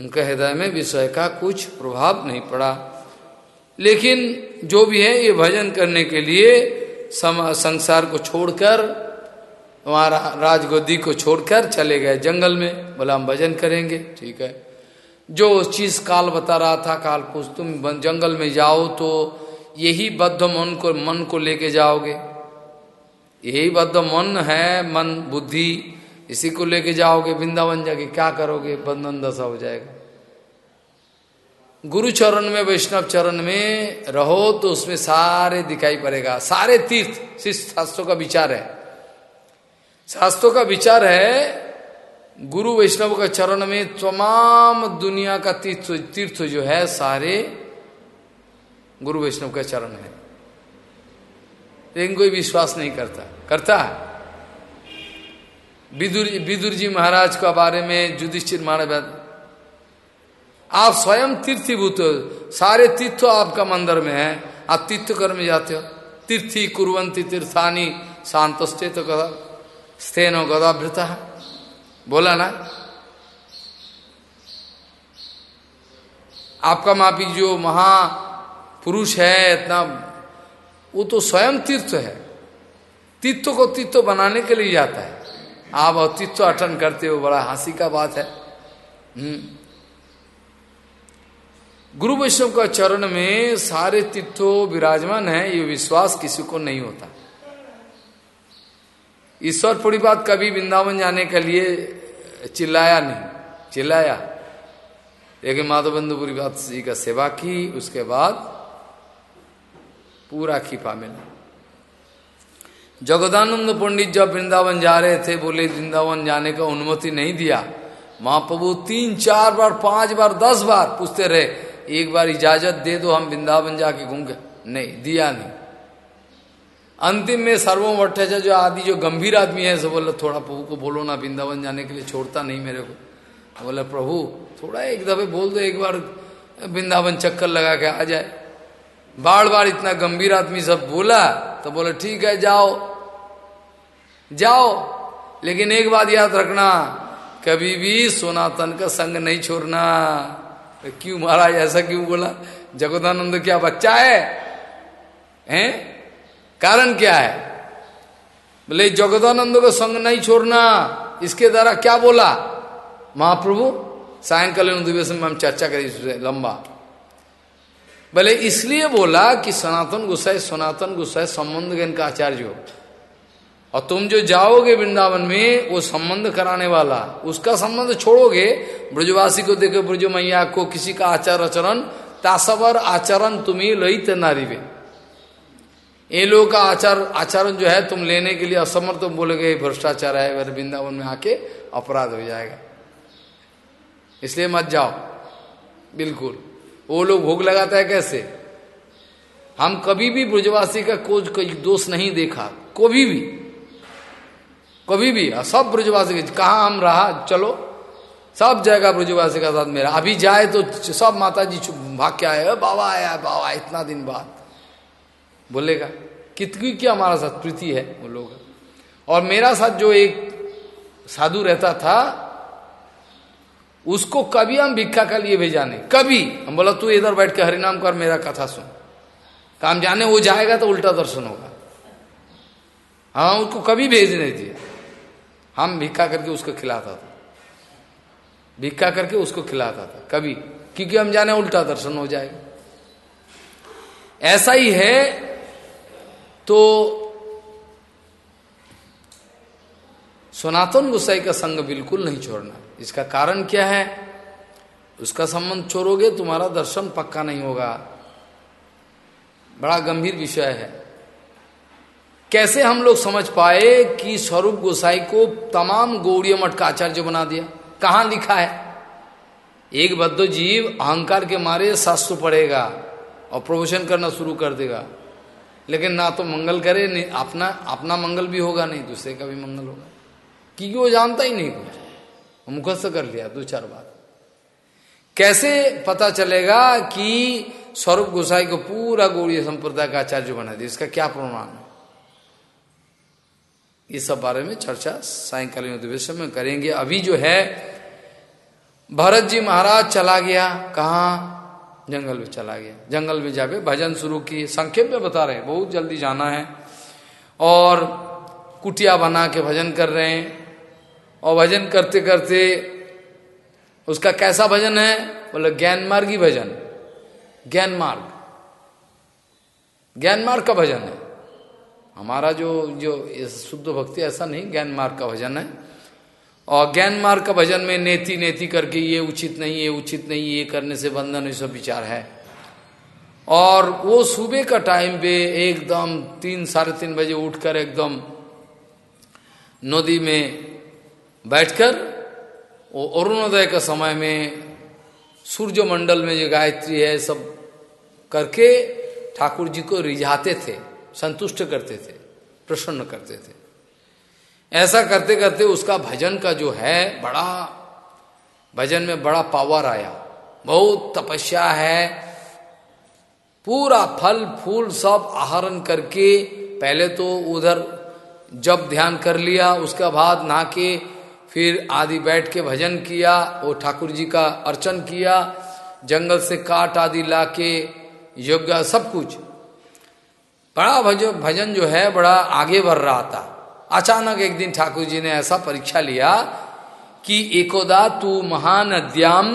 उनके हृदय में विषय का कुछ प्रभाव नहीं पड़ा। लेकिन जो भी है, ये भजन करने के लिए संसार को छोड़कर हमारा राजगोदी को छोड़कर चले गए। जंगल में बोला, हम भजन करेंगे। ठीक है। जो उस चीज़ काल बता रहा था, काल पुष तुम जंगल में जाओ तो यही बद्ध मन को मन को लेके जाओगे? यही बद्ध मन है, मन, बुद्धि, इसी को लेके जाओगे। वृंदावन जाके क्या करोगे? बंधन दशा हो जाएगा। गुरु चरण में, वैष्णव चरण में रहो तो उसमें सारे दिखाई पड़ेगा। सारे तीर्थ शास्त्रों का विचार है। शास्त्रों का विचार है, गुरु वैष्णव का चरण में तमाम दुनिया का तीर्थ तीर्थ जो है, सारे गुरु वैष्णव का चरण है। लेकिन कोई विश्वास नहीं करता। करता है। विदुर विदुर जी महाराज का बारे में युधिष्ठिर महाराज, आप स्वयं तीर्थीभूत हो। सारे तीर्थ आपका मंदिर में है। आप तीर्थ कर्म जाते हो। तीर्थी कुरंती तीर्थानी शांतस्ते तो कदा स्थेनो गदाभृता बोला ना? आपका मापी जो महापुरुष है, इतना, वो तो स्वयं तीर्थ है। तीर्थ को तीर्थ बनाने के लिए जाता है। आप औतित्व अटन करते हो, बड़ा हँसी का बात है। हम्म। गुरु वैष्णव का चरण में सारे तीर्थो विराजमान है, ये विश्वास किसी को नहीं होता। ईश्वर पूरी बात कभी वृंदावन जाने के लिए चिल्लाया नहीं, चिल्लाया। लेकिन माधवबंधु पूरी बात जी का सेवा की, उसके बाद पूरा खीपा मिला। जगदानंद पंडित जब वृंदावन जा रहे थे, बोले, वृंदावन जाने का अनुमति नहीं दिया। महाप्रभु तीन, चार बार, पाँच बार, दस बार पूछते रहे, एक बार इजाज़त दे दो, हम वृंदावन जाके घूम नहीं, दिया नहीं। अंतिम में सर्वोम भट्टाचार्य जो आदि जो गंभीर आदमी है सो बोले, थोड़ा प्रभु को बोलो ना, वृंदावन जाने के लिए छोड़ता नहीं मेरे को। बोले, प्रभु, थोड़ा एक दफे बोल दो, एक बार वृंदावन चक्कर लगा के आ जाए। बार बार इतना गंभीर आदमी सब बोला तो बोले, ठीक है, जाओ। जाओ, लेकिन एक बात याद रखना, कभी भी सोनातन का संग नहीं छोड़ना। तो क्यों महाराज, ऐसा क्यों बोला? जगदानंद क्या बच्चा है? हैं? कारण क्या है? बोले जगदानंद का संग नहीं छोड़ना। इसके द्वारा क्या बोला? महाप्रभु सायंकालीन अधिवेशन में हम चर्चा करें लंबा। बोले, इसलिए बोला कि सनातन गुस्साए सनातन गुस्साए संबंध का आचार्य हो। और तुम जो जाओगे वृंदावन में, वो संबंध कराने वाला। उसका संबंध छोड़ोगे, ब्रजवासी को देखो ब्रज मैया को किसी का आचार आचरण, तासवर आचरण तुम्हें लहित वे ये लोगों का आचार, आचरण जो है, तुम लेने के लिए असमर्थ तुम बोलोगे भ्रष्टाचार है वह वृंदावन में आके अपराध हो जाएगा। इसलिए मत जाओ। बिल्कुल। वो लोग भोग लगाता है कैसे? हम कभी भी ब्रजवासी का कोई कोई दोष नहीं देखा। कभी भी। कभी भी। सब ब्रजवासी कहा हम रहा? चलो। सब जगह ब्रजवासी का साथ मेरा। अभी जाए तो सब माता जी भाग के आए बाबा आया, बाबा इतना दिन बाद। बोलेगा। कितनी क्या हमारा साथ प्रीति है, वो लोग और मेरा साथ जो एक साधु रहता था, उसको कभी हम भिक्खा का लिए भेजा नहीं। कभी। हम बोला, तू इधर बैठ के हरिनाम कर, मेरा कथा सुन। काम जाने, वो जाएगा तो उल्टा दर्शन होगा। हाँ उसको कभी भेज नहीं दिया। हम भिक्खा करके उसको खिलाता था। भिक्खा करके उसको खिलाता था, कभी। क्योंकि हम जाने, उल्टा दर्शन हो जाएगा। ऐसा ही है तो सनातन गोसाई का संग बिल्कुल नहीं छोड़ना। इसका कारण क्या है? उसका संबंध छोड़ोगे, तुम्हारा दर्शन पक्का नहीं होगा। बड़ा गंभीर विषय है। कैसे हम लोग समझ पाए कि स्वरूप गोसाई को तमाम गौड़ीय मठ का आचार्य बना दिया? कहाँ लिखा है? एक बद्ध जीव अहंकार के मारे शास्त्र पढ़ेगा और प्रवचन करना शुरू कर देगा। लेकिन ना तो मंगल करे नहीं अपना अपना मंगल भी होगा, नहीं दूसरे का भी मंगल होगा। क्योंकि वो जानता ही नहीं कुछ। मुखस्त कर लिया, दो चार बार कैसे पता चलेगा कि स्वरूप गोसाई को पूरा गौड़ी संप्रदाय का आचार्य बना दिया? इसका क्या प्रमाण है? इस सब बारे में चर्चा सायकालीन अधिवेशन में करेंगे। अभी जो है, भरत जी महाराज चला गया। कहा? जंगल में चला गया। जंगल में जाके भजन शुरू किए। संक्षेप में बता रहे हैं, बहुत जल्दी जाना है। और कुटिया बना के भजन कर रहे हैं। और भजन करते करते उसका कैसा भजन है? बोले, ज्ञान मार्गी भजन। ज्ञान मार्ग। ज्ञान मार्ग का भजन है। हमारा जो जो शुद्ध भक्ति, ऐसा नहीं, ज्ञान मार्ग का भजन है। और ज्ञान मार्ग का भजन में नेति नेति करके ये उचित नहीं, ये उचित नहीं, ये करने से बंधन, ये सब विचार है। और वो सुबह का टाइम पे एकदम तीन, साढ़े तीन बजे उठकर एकदम नदी में बैठकर वो अरुणोदय का समय में सूर्य मंडल में जो गायत्री है, सब करके ठाकुर जी को रिझाते थे, संतुष्ट करते थे, प्रसन्न करते थे। ऐसा करते करते उसका भजन का जो है, बड़ा, भजन में बड़ा पावर आया। बहुत तपस्या है। पूरा फल, फूल सब आहरण करके, पहले तो उधर जब ध्यान कर लिया, उसका बाद नहा के फिर आदि बैठ के भजन किया, वो ठाकुर जी का अर्चन किया, जंगल से काट आदि ला के योग्य सब कुछ। बड़ा भजन भजन जो है, बड़ा आगे बढ़ रहा था। अचानक एक दिन ठाकुर जी ने ऐसा परीक्षा लिया कि एकोदा तू महानद्याम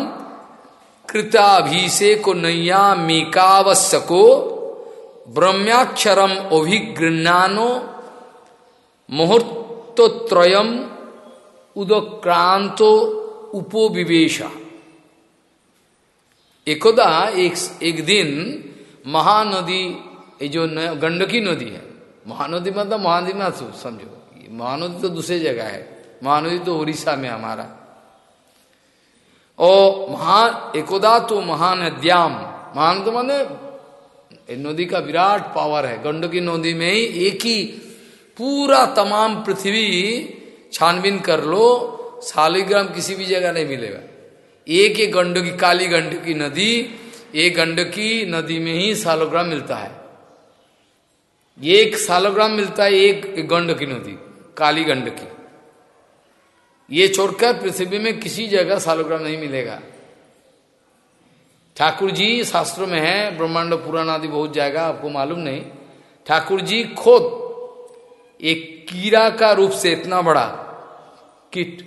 कृताभिषेको नैया मेकावश्यको ब्रह्म्याक्षरम अभिगृणानो मुहूर्तोत्रयम उदक्रांतो उपोविवेशा। एकोदा एक एक दिन महानदी, ये जो गंडकी नदी है, महानदी मतलब महानदी में समझो। महानदी तो दूसरी जगह है। महानदी तो उड़ीसा में हमारा। ओ, महान, एकोदा तो महानद्याम महान तो माने नदी का विराट पावर है। गंडकी नदी में ही एक ही पूरा तमाम पृथ्वी छानबीन कर लो, शालिग्राम किसी भी जगह नहीं मिलेगा। एक एक गंडकी, काली गंडकी नदी एक गंडकी नदी में ही सालोग्राम मिलता है। एक सालोग्राम मिलता है, एक गंडकी नदी। काली गंडकी ये छोड़कर पृथ्वी में किसी जगह सालोग्राम नहीं मिलेगा। ठाकुर जी शास्त्रों में है, ब्रह्मांड पुराण आदि बहुत जाएगा, आपको मालूम नहीं। ठाकुर जी खुद, एक कीड़ा का रूप से इतना बड़ा किट,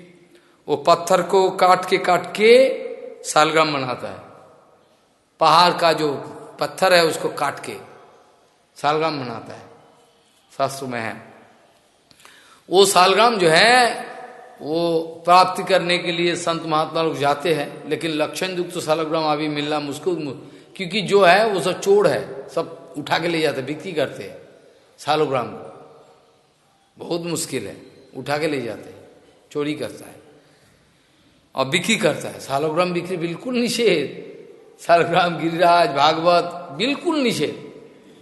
वो पत्थर को काट के काट के सालग्राम बनाता है। पहाड़ का जो पत्थर है उसको काट के सालग्राम बनाता है। शास्त्र में है। वो सालग्राम जो है, वो प्राप्ति करने के लिए संत महात्मा लोग जाते हैं, लेकिन लक्षण युक्त तो सालग्राम अभी मिलना मुश्किल क्योंकि जो है, वो सब चोर है, सब उठा के ले जाते बिक्री करते हैं सालोग्राम को बहुत मुश्किल है, उठा के ले जाते हैं, चोरी करता है, और बिक्री करता है सालोग्राम बिक्री बिल्कुल निषेध सालग्राम गिरिराज भागवत बिल्कुल निषेध,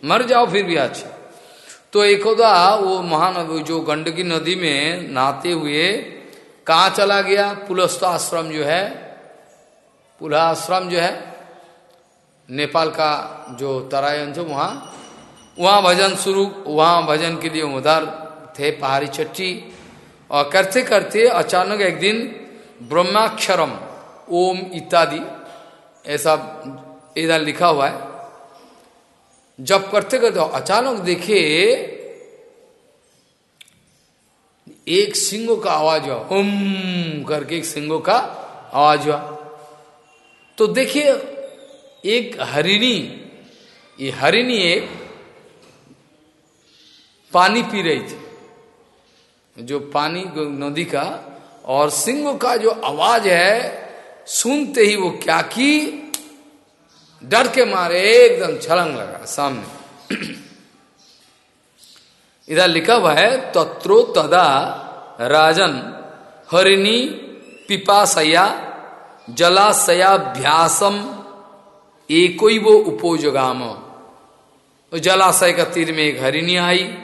मर जाओ फिर भी अच्छा तो एकोदा वो महानदी जो गंडकी नदी में नहाते हुए कहा चला गया? पुलस्त आश्रम जो है पुला आश्रम जो है, नेपाल का जो तरायन जो वहाँ वहाँ भजन शुरू, वहाँ भजन के लिए उधर थे, पहाड़ी चट्टी। और करते करते अचानक एक दिन ब्रह्माक्षरम, ओम इत्यादि, ऐसा इधर लिखा हुआ है। जब करते करते अचानक देखे, एक सिंगों का आवाज़ हुआ, हम करके एक सिंगों का आवाज़ हुआ। तो देखिए, एक हरिणी, ये हरिणी एक पानी पी रही थी, जो पानी नदी का, और सिंह का जो आवाज़ है, सुनते ही वो क्या की डर के मारे एकदम छलंग लगा सामने। इधर लिखा हुआ है तत्रो तदा राजन हरिणी पिपाशया जलाशयाभ्यासम एक वो उपोजगाम। उस जलाशय का तीर में एक हरिणी आई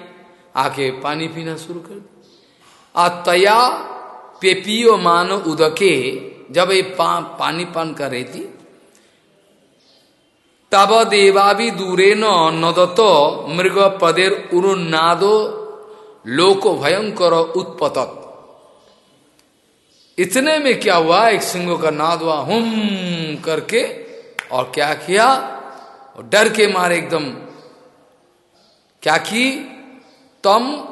आके पानी पीना शुरू कर अतया पेपियो मान उदके जब ये पा, पानी पान कर रही थी तब देवाभी दूरे नदत मृग पदेर उरुनादो लोको भयंकर उत्पतत। इतने में क्या हुआ? एक सिंह का नाद हुआ, हुम करके, और क्या किया? डर के मारे एकदम। क्या की? तम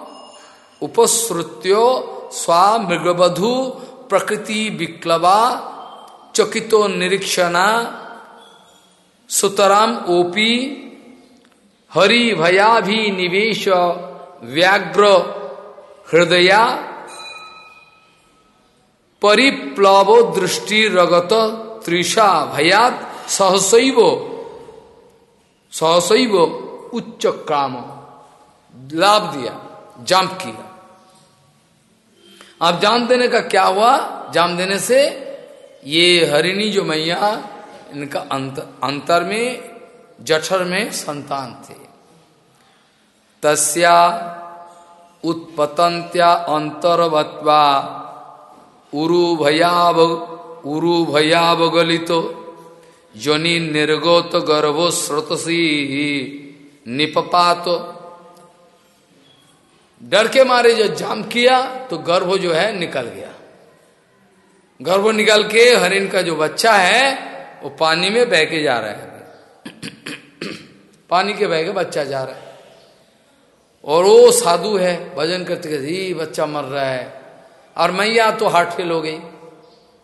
उपश्रुत्यो स्वा मृगवधु प्रकृति विक्लवा चकितो निरीक्षणा सुतराम ओपी, हरि भया भी निवेश व्याग्र हृदया, परिप्लव दृष्टि रगत त्रिषा भयात, सहसैव सहसैव उच्च काम। लाभ दिया, जंप किया। अब जान देने का क्या हुआ? जान देने से ये हरिणी जो मैया इनका अंतर, अंतर में जठर में संतान थे। तस्या उत्पतंत्या अंतर्वत्वा उरु भयाव उरु भयावगलित जनि निर्गोत गर्भो स्रोतसी निपपात। डर के मारे जो जाम किया तो गर्भ जो है निकल गया। गर्भ निकल के हरिण का जो बच्चा है वो पानी में बह के जा रहा है। पानी के बह के बच्चा जा रहा है। और वो साधु है, भजन करते करते बच्चा मर रहा है। और मैया तो हार्ट फेल हो गई।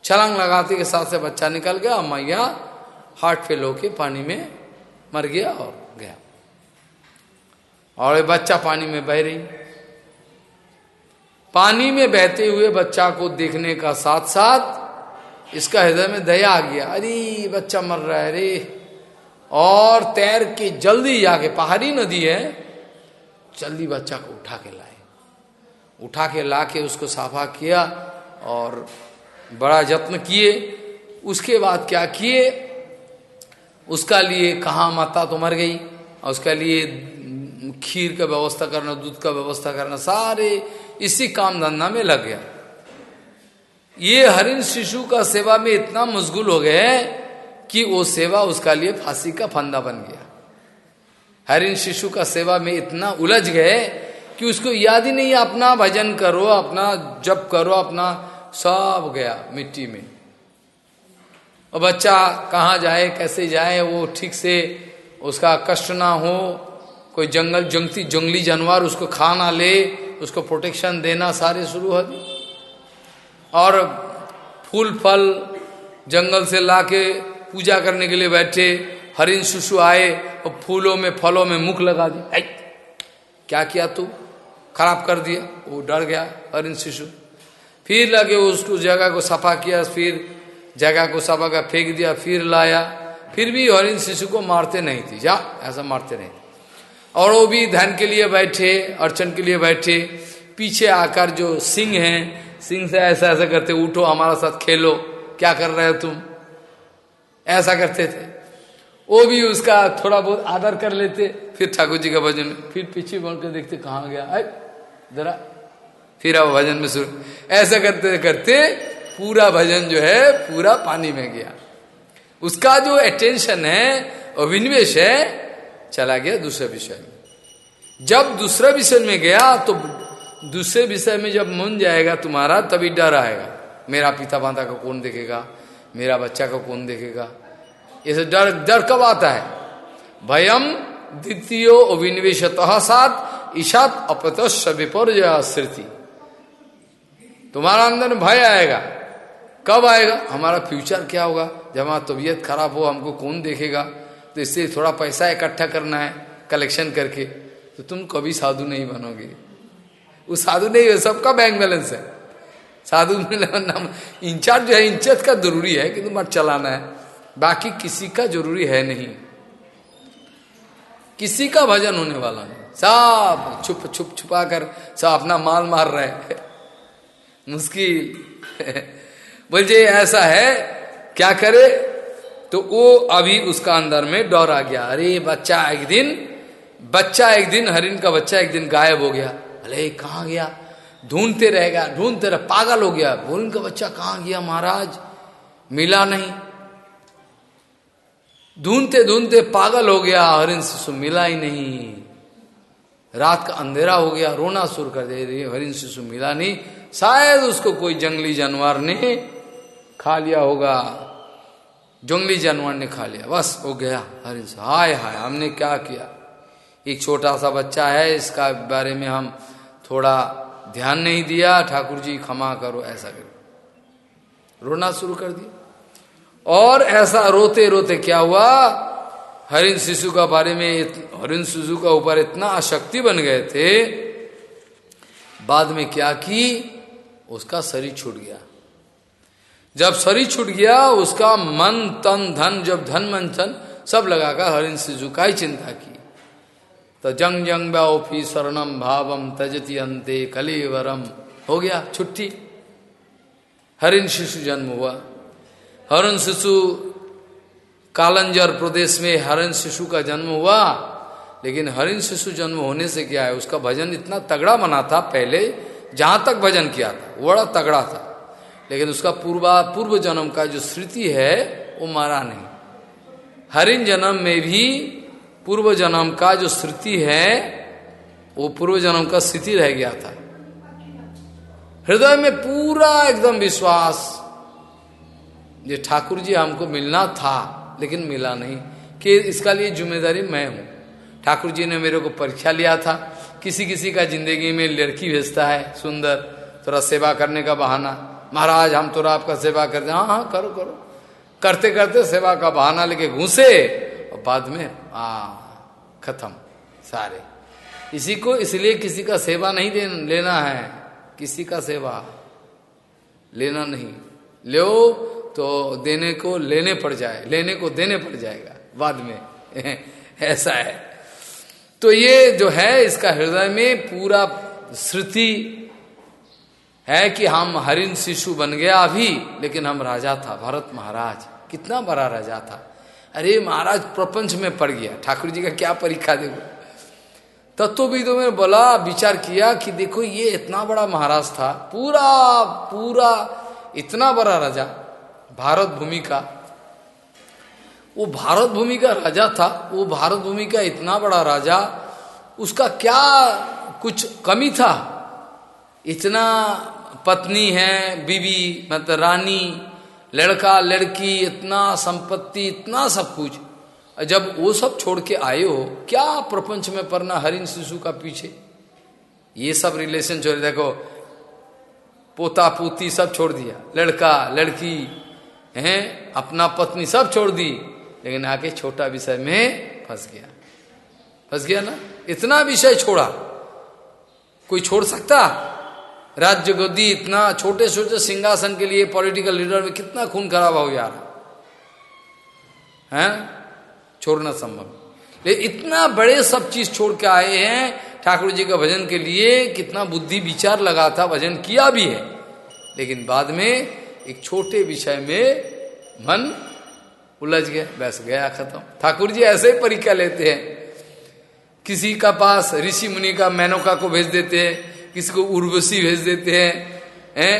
छलांग लगाते के साथ से बच्चा निकल गया, और मैया हार्ट फेल होके पानी में मर गया और गया। और ये बच्चा पानी में बह रही। पानी में बहते हुए बच्चा को देखने का साथ साथ इसका हृदय में दया आ गया। अरे, बच्चा मर रहा है अरे और तैर के जल्दी जाके, पहाड़ी नदी है, जल्दी बच्चा को उठा के लाए। उठा के ला के उसको साफा किया और बड़ा यत्न किए। उसके बाद क्या किए? उसका लिए कहा माता तो मर गई और उसके लिए खीर का व्यवस्था करना, दूध का व्यवस्था करना, सारे इसी काम धंधा में लग गया। ये हरिण शिशु का सेवा में इतना मशगूल हो गए कि वो सेवा उसका लिए फांसी का फंदा बन गया। हरिण शिशु का सेवा में इतना उलझ गए कि उसको याद ही नहीं, अपना भजन करो, अपना जप करो, अपना सब गया मिट्टी में। और बच्चा कहाँ जाए, कैसे जाए, वो ठीक से उसका कष्ट ना हो, कोई जंगल, जंगती, जंगली जानवर उसको खा ना ले, उसको प्रोटेक्शन देना सारे शुरू हो और फूल फल जंगल से लाके पूजा करने के लिए बैठे हरिन शिशु आए और फूलों में, फलों में मुख लगा दी क्या किया तू? खराब कर दिया। वो डर गया हरिन शिशु फिर लगे उसको जगह को सफ़ा किया, फिर जगह को सफ़ा का फेंक दिया, फिर लाया। फिर भी हरिन शिशु को मारते नहीं थी। जा, ऐसा मारते नहीं और वो भी धन के लिए बैठे, अर्चन के लिए बैठे। पीछे आकर जो सिंह हैं सिंह से ऐसा ऐसा करते, उठो हमारा साथ, खेलो। क्या कर रहे हो तुम? ऐसा करते थे। वो भी उसका थोड़ा बहुत आदर कर लेते, फिर ठाकुर जी का भजन फिर पीछे बढ़ कर देखते, कहाँ गया? जरा फिर अब भजन में शुरू ऐसा करते करते पूरा भजन जो है, पूरा पानी में गया। उसका जो अटेंशन है और विनिवेश है, चला गया दूसरे विषय में। जब दूसरे विषय में गया तो दूसरे विषय में जब मन जाएगा तुम्हारा, तभी डर आएगा। मेरा पिता माता को कौन देखेगा? मेरा बच्चा को कौन देखेगा? ये डर डर कब आता है? भयम द्वितीय अभिनिवेशत सात, ईशात अपतश विपर्य स्थिति तुम्हारा अंदर भय आएगा। कब आएगा? हमारा फ्यूचर क्या होगा? जब हमारा तबीयत खराब हो, हमको कौन देखेगा? तो इससे थोड़ा पैसा इकट्ठा करना है कलेक्शन करके। तो तुम कभी साधु नहीं बनोगे। वो साधु नहीं है, सबका बैंक बैलेंस है। साधु नाम इंचार्ज जो है इंचार्ज का ज़रूरी है कि तुम्हारा चलाना है। बाकी किसी का ज़रूरी है नहीं। किसी का भजन होने वाला नहीं। सब छुप छुप छुपा कर सब अपना माल मार रहे मुश्किल। बोलते ऐसा है, क्या करे? तो वो अभी उसका अंदर में डर आ गया। अरे, बच्चा एक दिन, बच्चा एक दिन हरिन का बच्चा एक दिन गायब हो गया। अरे, कहा गया? ढूंढते रहेगा ढूंढते रह, पागल हो गया। हरिन का बच्चा कहाँ गया महाराज? मिला नहीं। ढूंढते ढूंढते पागल हो गया हरिन शिशु मिला ही नहीं। रात का अंधेरा हो गया, रोना शुरू कर दे हरिन शिशु मिला नहीं। शायद उसको कोई जंगली जानवर ने खा लिया होगा। जंगली जानवर ने खा लिया। बस, हो गया हरिन हाय हाय, हमने क्या किया? एक छोटा सा बच्चा है, इसका बारे में हम थोड़ा ध्यान नहीं दिया, ठाकुर जी क्षमा करो, ऐसा करो रोना शुरू कर दिया। और ऐसा रोते रोते क्या हुआ हरिन शिशु का बारे में हरिन शिशु का ऊपर इतना आशक्ति बन गए थे, बाद में क्या की, उसका शरीर छूट गया। जब शरीर छूट गया, उसका मन, तन, धन, जब धन, मन धन सब लगाकर हरिन शिशु का ही चिंता की। तो जंग जंग शरणम भावम तजती अंते कलेवरम हो गया छुट्टी। हरिन शिशु जन्म हुआ। हरण शिशु कालंजर प्रदेश में हरिन शिशु का जन्म हुआ। लेकिन हरिन शिशु जन्म होने से क्या है, उसका भजन इतना तगड़ा बना था पहले, जहाँ तक भजन किया था, बड़ा तगड़ा था। लेकिन उसका पूर्वा, पूर्व जन्म का जो स्मृति है, वो मारा नहीं। हरिन जन्म में भी पूर्व जन्म का जो स्मृति है, वो पूर्व जन्म का स्थिति रह गया था। हृदय में पूरा एकदम विश्वास। ये ठाकुर जी हमको मिलना था, लेकिन मिला नहीं। कि इसका लिए ज़िम्मेदारी मैं हूँ। ठाकुर जी ने मेरे को परीक्षा लिया था। किसी किसी का ज़िंदगी में लड़की भेजता है, सुंदर, थोड़ा सेवा करने का बहाना। महाराज, हम थोड़ा आपका सेवा करते हाँ हाँ करो करो। करते करते सेवा का बहाना लेके घुसे और बाद में आ खत्म सारे। इसी को इसलिए किसी का सेवा नहीं दे, लेना है। किसी का सेवा लेना नहीं। लो तो देने को लेने पड़ जाए लेने को देने पड़ जाएगा बाद में। ऐसा है। तो ये जो है इसका हृदय में पूरा श्रुति है कि हम हरिन शिशु बन गया अभी लेकिन हम राजा था भरत महाराज। कितना बड़ा राजा था। अरे महाराज, प्रपंच में पड़ गया। ठाकुर जी का क्या परीक्षा देखो। तत्वविदों में बोला विचार किया कि देखो, ये इतना बड़ा महाराज था, पूरा पूरा, इतना बड़ा राजा, भारत भूमि का। वो भारत भूमि का राजा था, वो भारत भूमि का इतना बड़ा राजा, उसका क्या कुछ कमी था? इतना पत्नी है बीबी मतलब रानी लड़का, लड़की, इतना संपत्ति, इतना सब कुछ। जब वो सब छोड़ के आए हो, क्या प्रपंच में पढ़ना हरिन शिशु का पीछे? ये सब रिलेशन छोड़, देखो, पोता, पोती सब छोड़ दिया। लड़का, लड़की, हैं, अपना पत्नी सब छोड़ दी। लेकिन आके छोटा विषय में फंस गया। फंस गया ना? इतना विषय छोड़ा। कोई छोड़ सकता? राज्य गद्दी इतना छोटे छोटे सिंहासन के लिए पॉलिटिकल लीडर में कितना खून खराब हो रहा है? छोड़ना संभव। लेकिन इतना बड़े सब चीज़ छोड़ के आए हैं, ठाकुर जी का भजन के लिए कितना बुद्धि विचार लगा था, भजन किया भी है। लेकिन बाद में एक छोटे विषय में मन उलझ गया, बस गया खत्म। ठाकुर जी ऐसे ही परीक्षा लेते हैं। किसी का पास, ऋषि मुनि का, मैनोका को भेज देते हैं। किसी को उर्वशी भेज देते हैं हैं?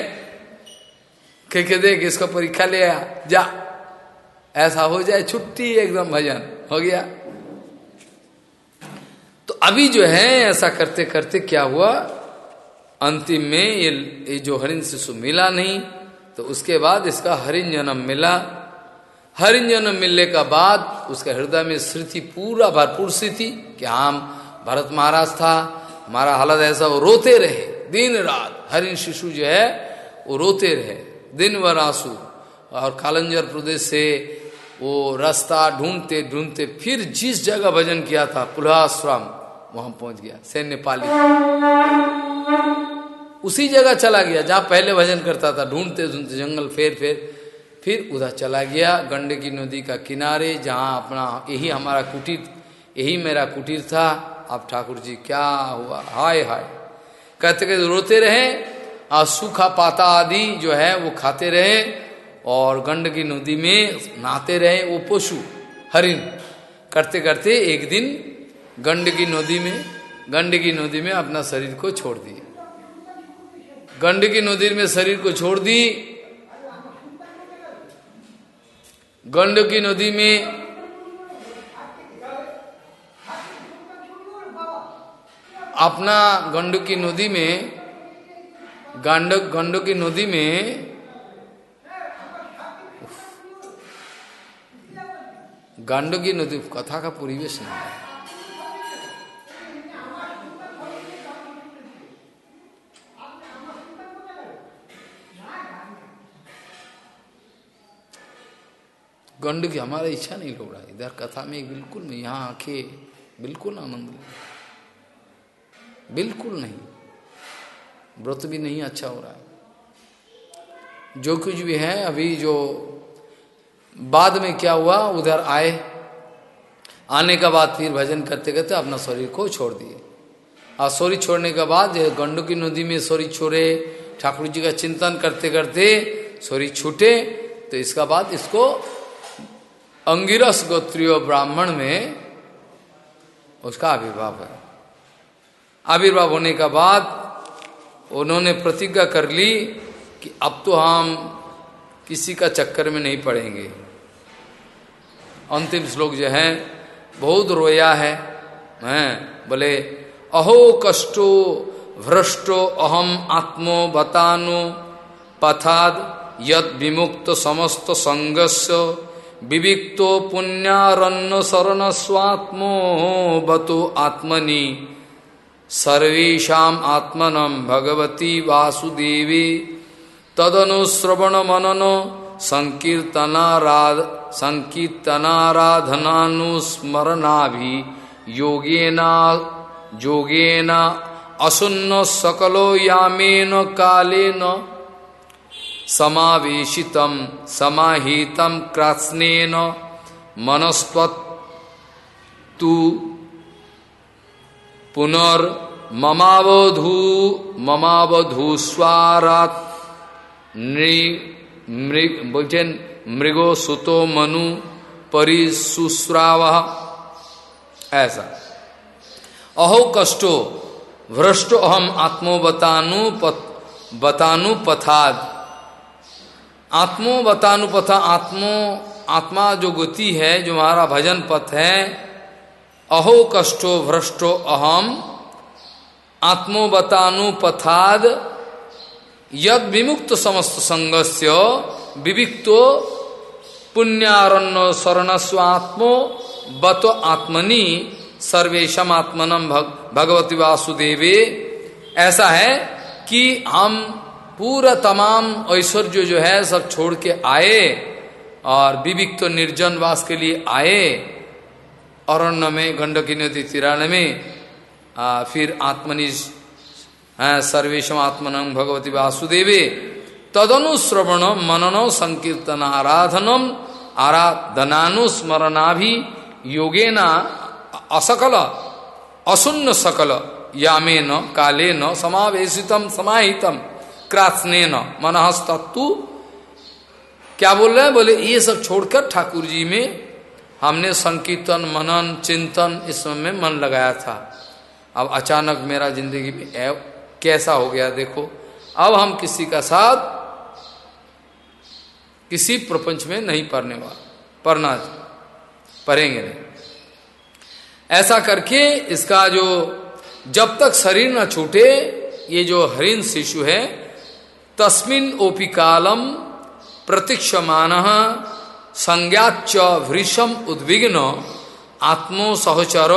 कह के देख इसका परीक्षा ले आ जा। ऐसा हो जाए छुट्टी एकदम भजन हो गया। तो अभी जो है ऐसा करते करते क्या हुआ? अंतिम में ये, ये जो हरिण शिशु मिला नहीं तो उसके बाद इसका हरिण जन्म मिला। हरिण जन्म मिलने का बाद उसके हृदय में स्मृति पूरा भरपूर स्थिति कि हम भरत महाराज था हमारा हालत ऐसा, वो रोते रहे। दिन रात, हरिण शिशु जो है, वो रोते रहे। दिन व आँसू और कालंजर प्रदेश से वो रास्ता ढूंढते ढूंढते, फिर जिस जगह भजन किया था पुलहाश्रम वहाँ पहुँच गया से नेपाली उसी जगह चला गया, जहाँ पहले भजन करता था, ढूंढते ढूंढते, जंगल फेर फेर। फिर उधर चला गया, गंडकी नदी का किनारे, जहाँ अपना, यही हमारा कुटीर, यही मेरा कुटीर था। अब ठाकुर जी क्या हुआ? हाय हाय। कहते कहते रोते रहे और सूखा पाता आदि जो है वो खाते रहे और गंडकी नदी में नहाते रहे वो पशु, हरिण। करते करते एक दिन गंडकी नदी में गंडकी नदी में अपना शरीर को छोड़ दिए। गंडकी नदी में शरीर को छोड़ दी गंडकी नदी में अपना गंडकी नदी में, गांडक नदी में, गांडकी नदी, कथा का परिवेश नहीं है। गंडकी हमारा इच्छा नहीं लोग रहा इधर कथा में बिल्कुल यहाँ आके बिल्कुल आनंद ले। बिल्कुल नहीं। व्रत भी नहीं अच्छा हो रहा है। जो कुछ भी है, अभी जो बाद में क्या हुआ, उधर आए। आने के बाद फिर भजन करते करते अपना शरीर को छोड़ दिए। और शरीर छोड़ने के बाद गंडू की नदी में शरीर छोड़े, ठाकुर जी का चिंतन करते करते शरीर छूटे तो इसका बाद इसको अंगिरस गोत्रीय ब्राह्मण में उसका आविर्भाव है आविर्भाव होने का बाद उन्होंने प्रतिज्ञा कर ली कि अब तो हम किसी का चक्कर में नहीं पड़ेंगे। अंतिम श्लोक जो है, बहुत रोया है, हैं, बोले, अहो कष्टो भ्रष्टो अहम आत्मो बतानो, पथाद यद विमुक्त समस्त संगस्य, विविक्तो पुण्यारण्य शरण स्वात्मो बतो आत्मनि। सर्वेशा आत्मन भगवती वासुदेवी। तदनुश्रवण मनन संकीर्तनाराध संकीर्तनाराधनानुस्मरणा भी योगेना योगेन असुन्न सकलो यामेन कालेन समावेशितम, समाहितम कृत्स्नेन मनस्त्वत्तु पुनर् ममावधू ममावधू स्वारात मृग सुतो मनु परिसुस्राव। ऐसा। अहो कष्टो भ्रष्टो अहम आत्मो बतानु पत, बतानु पथाद। आत्मो बतानु पथा आत्मो आत्मा जो गति है जो हमारा भजन पथ है अहो कष्टो भ्रष्टो अहम आत्मोबतानुपथाद यद विमुक्त समस्त संगस्य विविक्तो पुण्यारण्य शरणस्वात्मो बत आत्मनि सर्वेशम आत्मनम भग, भगवती वासुदेवे। ऐसा है कि हम पूरा तमाम ऐश्वर्य जो है सब छोड़ के आए और विविक्त निर्जन वास के लिए आए। अरण्य में गंडकी नदी तिराने में आ, फिर आत्मनि सर्वेशम आत्मन भगवती वासुदेवे। तदनुश्रवण मनन संकीर्तन आराधनम आराधनानुस्मरणा भी योगेना असकल असुन्न सकल यामेन कालेन समावेशितम समाहितम क्रासनेन मनहस्तत्तु क्या बोल रहे हैं? बोले ये सब छोड़कर ठाकुर जी में हमने संकीर्तन, मनन, चिंतन इस समय में मन लगाया था। अब अचानक मेरा ज़िंदगी में कैसा हो गया देखो। अब हम किसी का साथ किसी प्रपंच में नहीं पढ़ने वाला पढ़ना पढ़ेंगे नहीं। ऐसा करके इसका जो, जब तक शरीर न छूटे, ये जो हरिण शिशु है, तस्मिन ओपी कालम प्रतीक्षमान संज्ञाच भृषम उद्विग्न, आत्मो सहचर,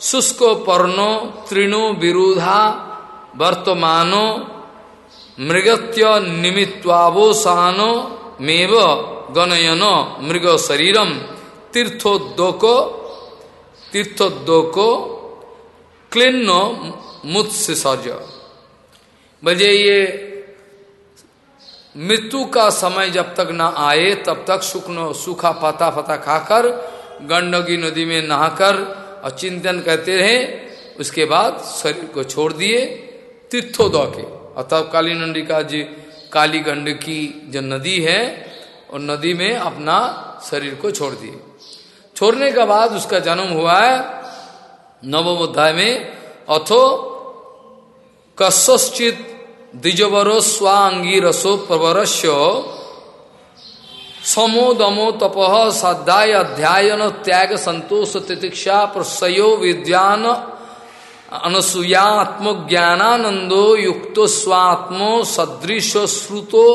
शुष्क पर्णो, तृणो विरुधा, वर्तमानो, मृगत्य निमित्वावोसानो मेव गणयन मृग शरीरम तीर्थोद्योको तीर्थोद्योको क्लिन्न मुत्सर्ज बजे ये मृत्यु का समय जब तक ना आए, तब तक सुखनो, सूखा पता फता खाकर गंडकी नदी में नहाकर और चिंतन करते रहे। उसके बाद शरीर को छोड़ दिए तीर्थोदय के और तब काली नंदी का जी, काली गंडकी जो नदी है और नदी में अपना शरीर को छोड़ दिए। छोड़ने के बाद उसका जन्म हुआ है नवम अध्याय में। अथो कश्चित द्विजवरो स्वांगी रसो प्रवरस्य समो दमो तप साध्याय अध्यायन त्याग संतोष तितिक्षा प्रसयो विद्यान अनसुयात्म ज्ञानानंदो युक्तो स्वात्मो सदृश श्रुतो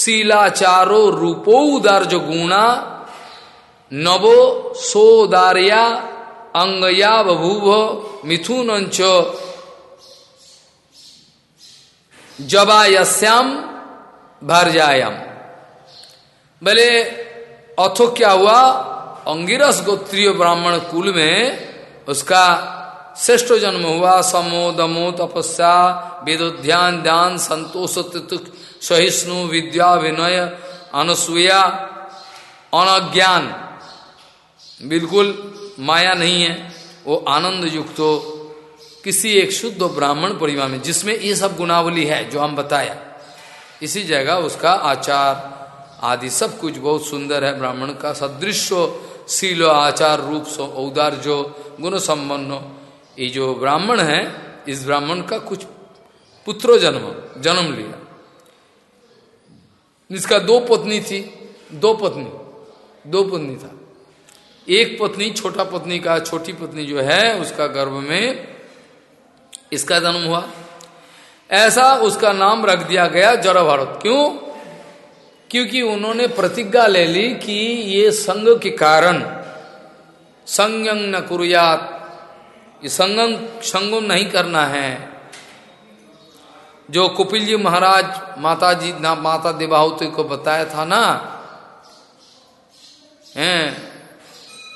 शीलाचारो रूपो उदार्ज गुणा नवो सोदार्या अंगया बभूव मिथुन जबायस्याम भरजायाम। बोले अथो क्या हुआ अंगिरस गोत्रीय ब्राह्मण कुल में उसका श्रेष्ठ जन्म हुआ। समो, दमो, तपस्या, वेदोध्यान ध्यान संतोष सहिष्णु, विद्या, विनय, अनुसुया, अनज्ञान। बिल्कुल माया नहीं है, वो आनंद युक्त किसी एक शुद्ध ब्राह्मण परिवार में, जिसमें ये सब गुनावली है जो हम बताया। इसी जगह उसका आचार आदि सब कुछ बहुत सुंदर है। ब्राह्मण का सदृश शील, आचार रूप औदार जो गुण संबंध ये जो ब्राह्मण है, इस ब्राह्मण का कुछ पुत्रो जन्म जन्म लिया। जिसका दो पत्नी थी, दो पत्नी दो पत्नी था। एक पत्नी, छोटा पत्नी का छोटी पत्नी जो है, उसका गर्भ में इसका जन्म हुआ। ऐसा उसका नाम रख दिया गया जड़ भारत। क्यों? क्योंकि उन्होंने प्रतिज्ञा ले ली कि ये संग के कारण संयम न कुरुयात संगम संगम नहीं करना है। जो कुपिल जी महाराज माता जी ना माता देवाहुति को बताया था ना, हैं,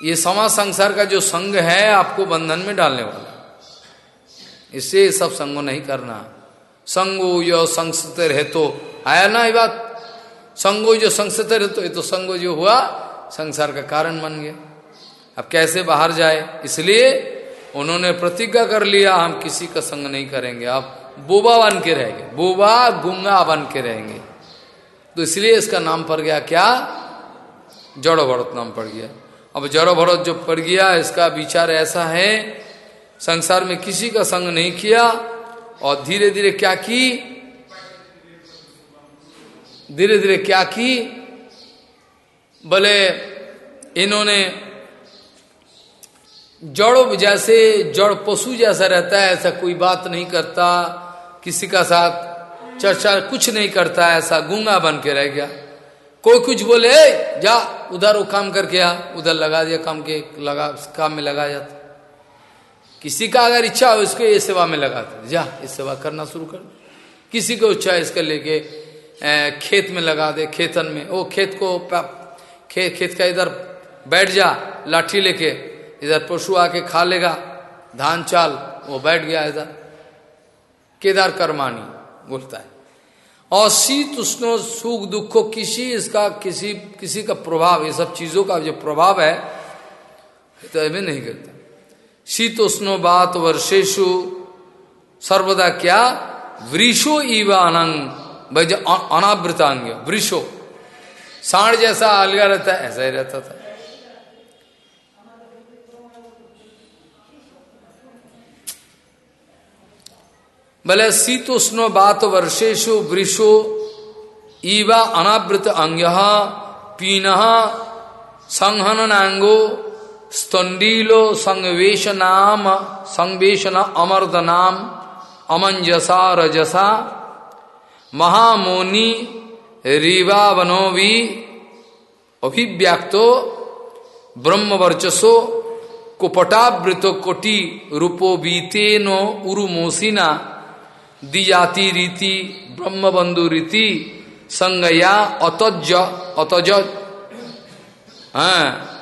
ये समाज संसार का जो संग है, आपको बंधन में डालने वाला। इससे सब संग नहीं करना। संगो यो संस्तर है तो आया ना ये बात? संगो जो संस्तर है तो ये तो संगो जो हुआ, संसार का कारण बन गया। अब कैसे बाहर जाए? इसलिए उन्होंने प्रतिज्ञा कर लिया, हम किसी का संग नहीं करेंगे। आप बोबा बन के रहेंगे बोबा गुंगा बन के रहेंगे। तो इसलिए इसका नाम पड़ गया क्या? जड़ो भरत नाम पड़ गया। अब जड़ो भरत जो पड़ गया, इसका विचार ऐसा है संसार में किसी का संग नहीं किया और धीरे धीरे क्या की? धीरे धीरे क्या की? बोले, इन्होंने जड़ जैसे, जड़ पशु जैसा रहता है, ऐसा कोई बात नहीं करता, किसी का साथ चर्चा कुछ नहीं करता, ऐसा गूँगा बन के रह गया। कोई कुछ बोले जा, उधर वो काम करके आ, उधर लगा दिया, काम के, लगा, काम में लगा जाता किसी का अगर इच्छा हो, इसको ये सेवा में लगा दे। जा इस सेवा करना शुरू कर किसी को इच्छा इसका लेके खेत में लगा दे, खेतन में। वो खेत को खेत खेत का इधर बैठ जा, लाठी लेके, इधर पशु आके खा लेगा, धान चाल, वो बैठ गया इधर। केदार कर्मानी बोलता है। और शीत, उष्ण, सुख, दुख को किसी, इसका किसी किसी का प्रभाव, ये सब चीज़ों का जो प्रभाव है तो नहीं करता। शीतोष्णो बात वर्षेशु सर्वदा क्या? वृषो इव अनंग भाई अनावृतांग वृषो। सांड जैसा अलगा रहता है, ऐसा ही रहता था। बोले शीतोष्ण बात वर्षेशु वृषो ईवा अनावृत अंग, पीन संहननांगो स्तंडीलो संवेश नाम संवेशन अमर्द नाम अमंजसा रजसा, महामोनी रीवा वनोवी अभिव्यक्तो, ब्रह्मवर्चसो कुपटावृत कोटि रूपो बीतेनो उरुमोसिना दिजाति रीति, ब्रह्मबंधु रीति, संगया अतज अतज हाँ।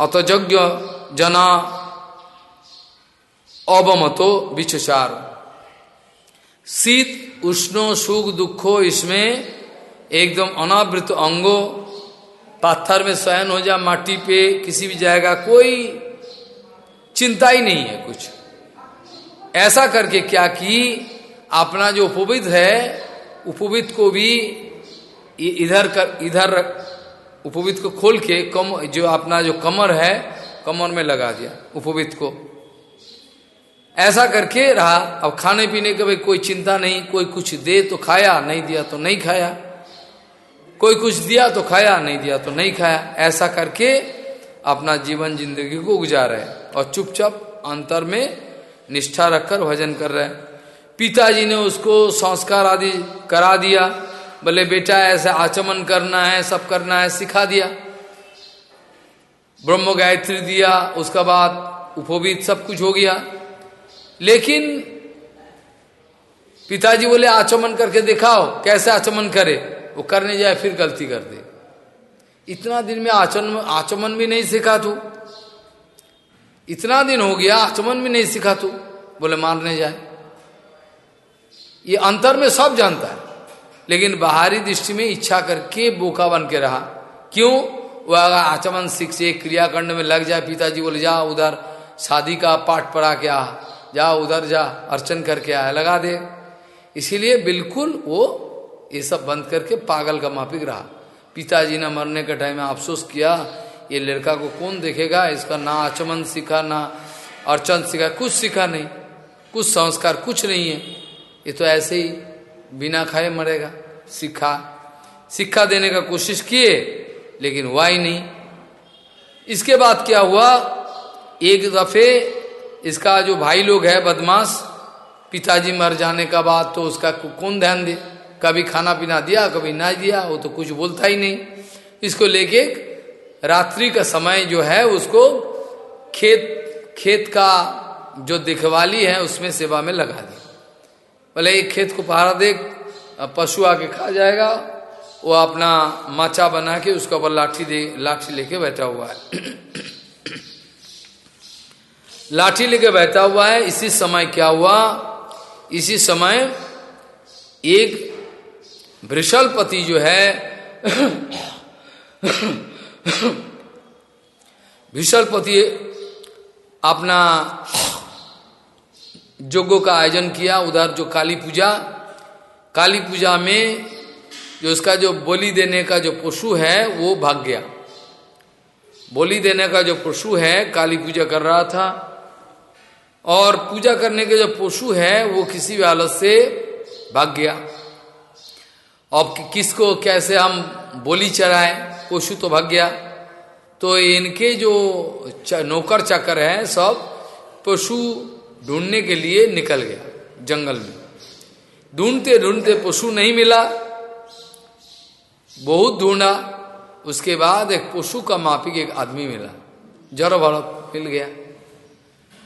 अतजज्ञ जना अवमतो विचार शीत, उष्णो, सुख, दुखो, इसमें एकदम अनावृत अंगो पत्थर में शयन हो जा, माटी पे किसी भी जाएगा कोई चिंता ही नहीं है कुछ। ऐसा करके क्या कि, अपना जो उपवित है उपवित को भी इधर कर इधर उपवित को खोल के कम, जो अपना जो कमर है, कमर में लगा दिया उपवित को। ऐसा करके रहा। अब खाने पीने का भाई कोई चिंता नहीं, कोई कुछ दे तो खाया, नहीं दिया तो नहीं खाया। कोई कुछ दिया तो खाया, नहीं दिया तो नहीं खाया। ऐसा करके अपना जीवन ज़िंदगी को गुजार रहे और चुपचाप अंतर में निष्ठा रखकर भजन कर रहे पिताजी ने उसको संस्कार आदि करा दिया। बोले बेटा ऐसा आचमन करना है, सब करना है, सिखा दिया। ब्रह्म गायत्री दिया, उसका बाद उपवीत सब कुछ हो गया। लेकिन पिताजी बोले, आचमन करके दिखाओ, कैसे आचमन करे? वो करने जाए, फिर गलती कर दे। इतना दिन में आचमन आचमन भी नहीं सिखा तू। इतना दिन हो गया, आचमन भी नहीं सिखा तू। बोले, मारने जाए। ये अंतर में सब जानता है। लेकिन बाहरी दृष्टि में इच्छा करके बोका बन के रहा। क्यों? वह अगर आचमन, सीख से क्रियाकांड में लग जाए, पिताजी बोले, जा उधर, शादी का पाठ पढ़ा के आ, जा उधर जा, अर्चन करके आया लगा दे। इसीलिए बिल्कुल वो ये सब बंद करके पागल का माफिक रहा। पिताजी ने मरने के टाइम अफसोस किया, ये लड़का को कौन देखेगा? इसका ना आचमन सीखा, ना अर्चन सीखा, कुछ सीखा नहीं। कुछ संस्कार कुछ नहीं है। ये तो ऐसे ही बिना खाए मरेगा। सीखा। शिक्षा देने का कोशिश किए, लेकिन हुआ ही नहीं। इसके बाद क्या हुआ? एक दफे इसका जो भाई लोग है, बदमाश, पिताजी मर जाने का बाद तो उसका कौन ध्यान दे? कभी खाना पीना दिया, कभी ना दिया, वो तो कुछ बोलता ही नहीं। इसको लेके रात्रि का समय जो है, उसको खेत खेत का जो दिखवाली है, उसमें सेवा में लगा दी बोले एक खेत को पहाड़ा देख पशु आके खा जाएगा, वो अपना माचा बना के उसके ऊपर लाठी दे, लाठी लेके बैठा हुआ है। लाठी लेके बैठा हुआ है, इसी समय क्या हुआ? इसी समय एक वृषलपति जो है विशलपति अपना जोगों का आयोजन किया, उधर जो काली पूजा काली पूजा में जो उसका जो बोली देने का जो पशु है, वो भाग गया। बोली देने का जो पशु है, काली पूजा कर रहा था। और पूजा करने के जो पशु है, वो किसी भी हालत से भाग गया। अब किसको, कैसे हम बोली चराए पशु तो भाग गया। तो इनके जो नौकर चाकर है, सब पशु ढूँढने के लिए निकल गया, जंगल में। ढूंढते ढूंढते पशु नहीं मिला, बहुत ढूंढा, उसके बाद एक पशु का माफिक एक आदमी मिला जड़ भरत मिल गया।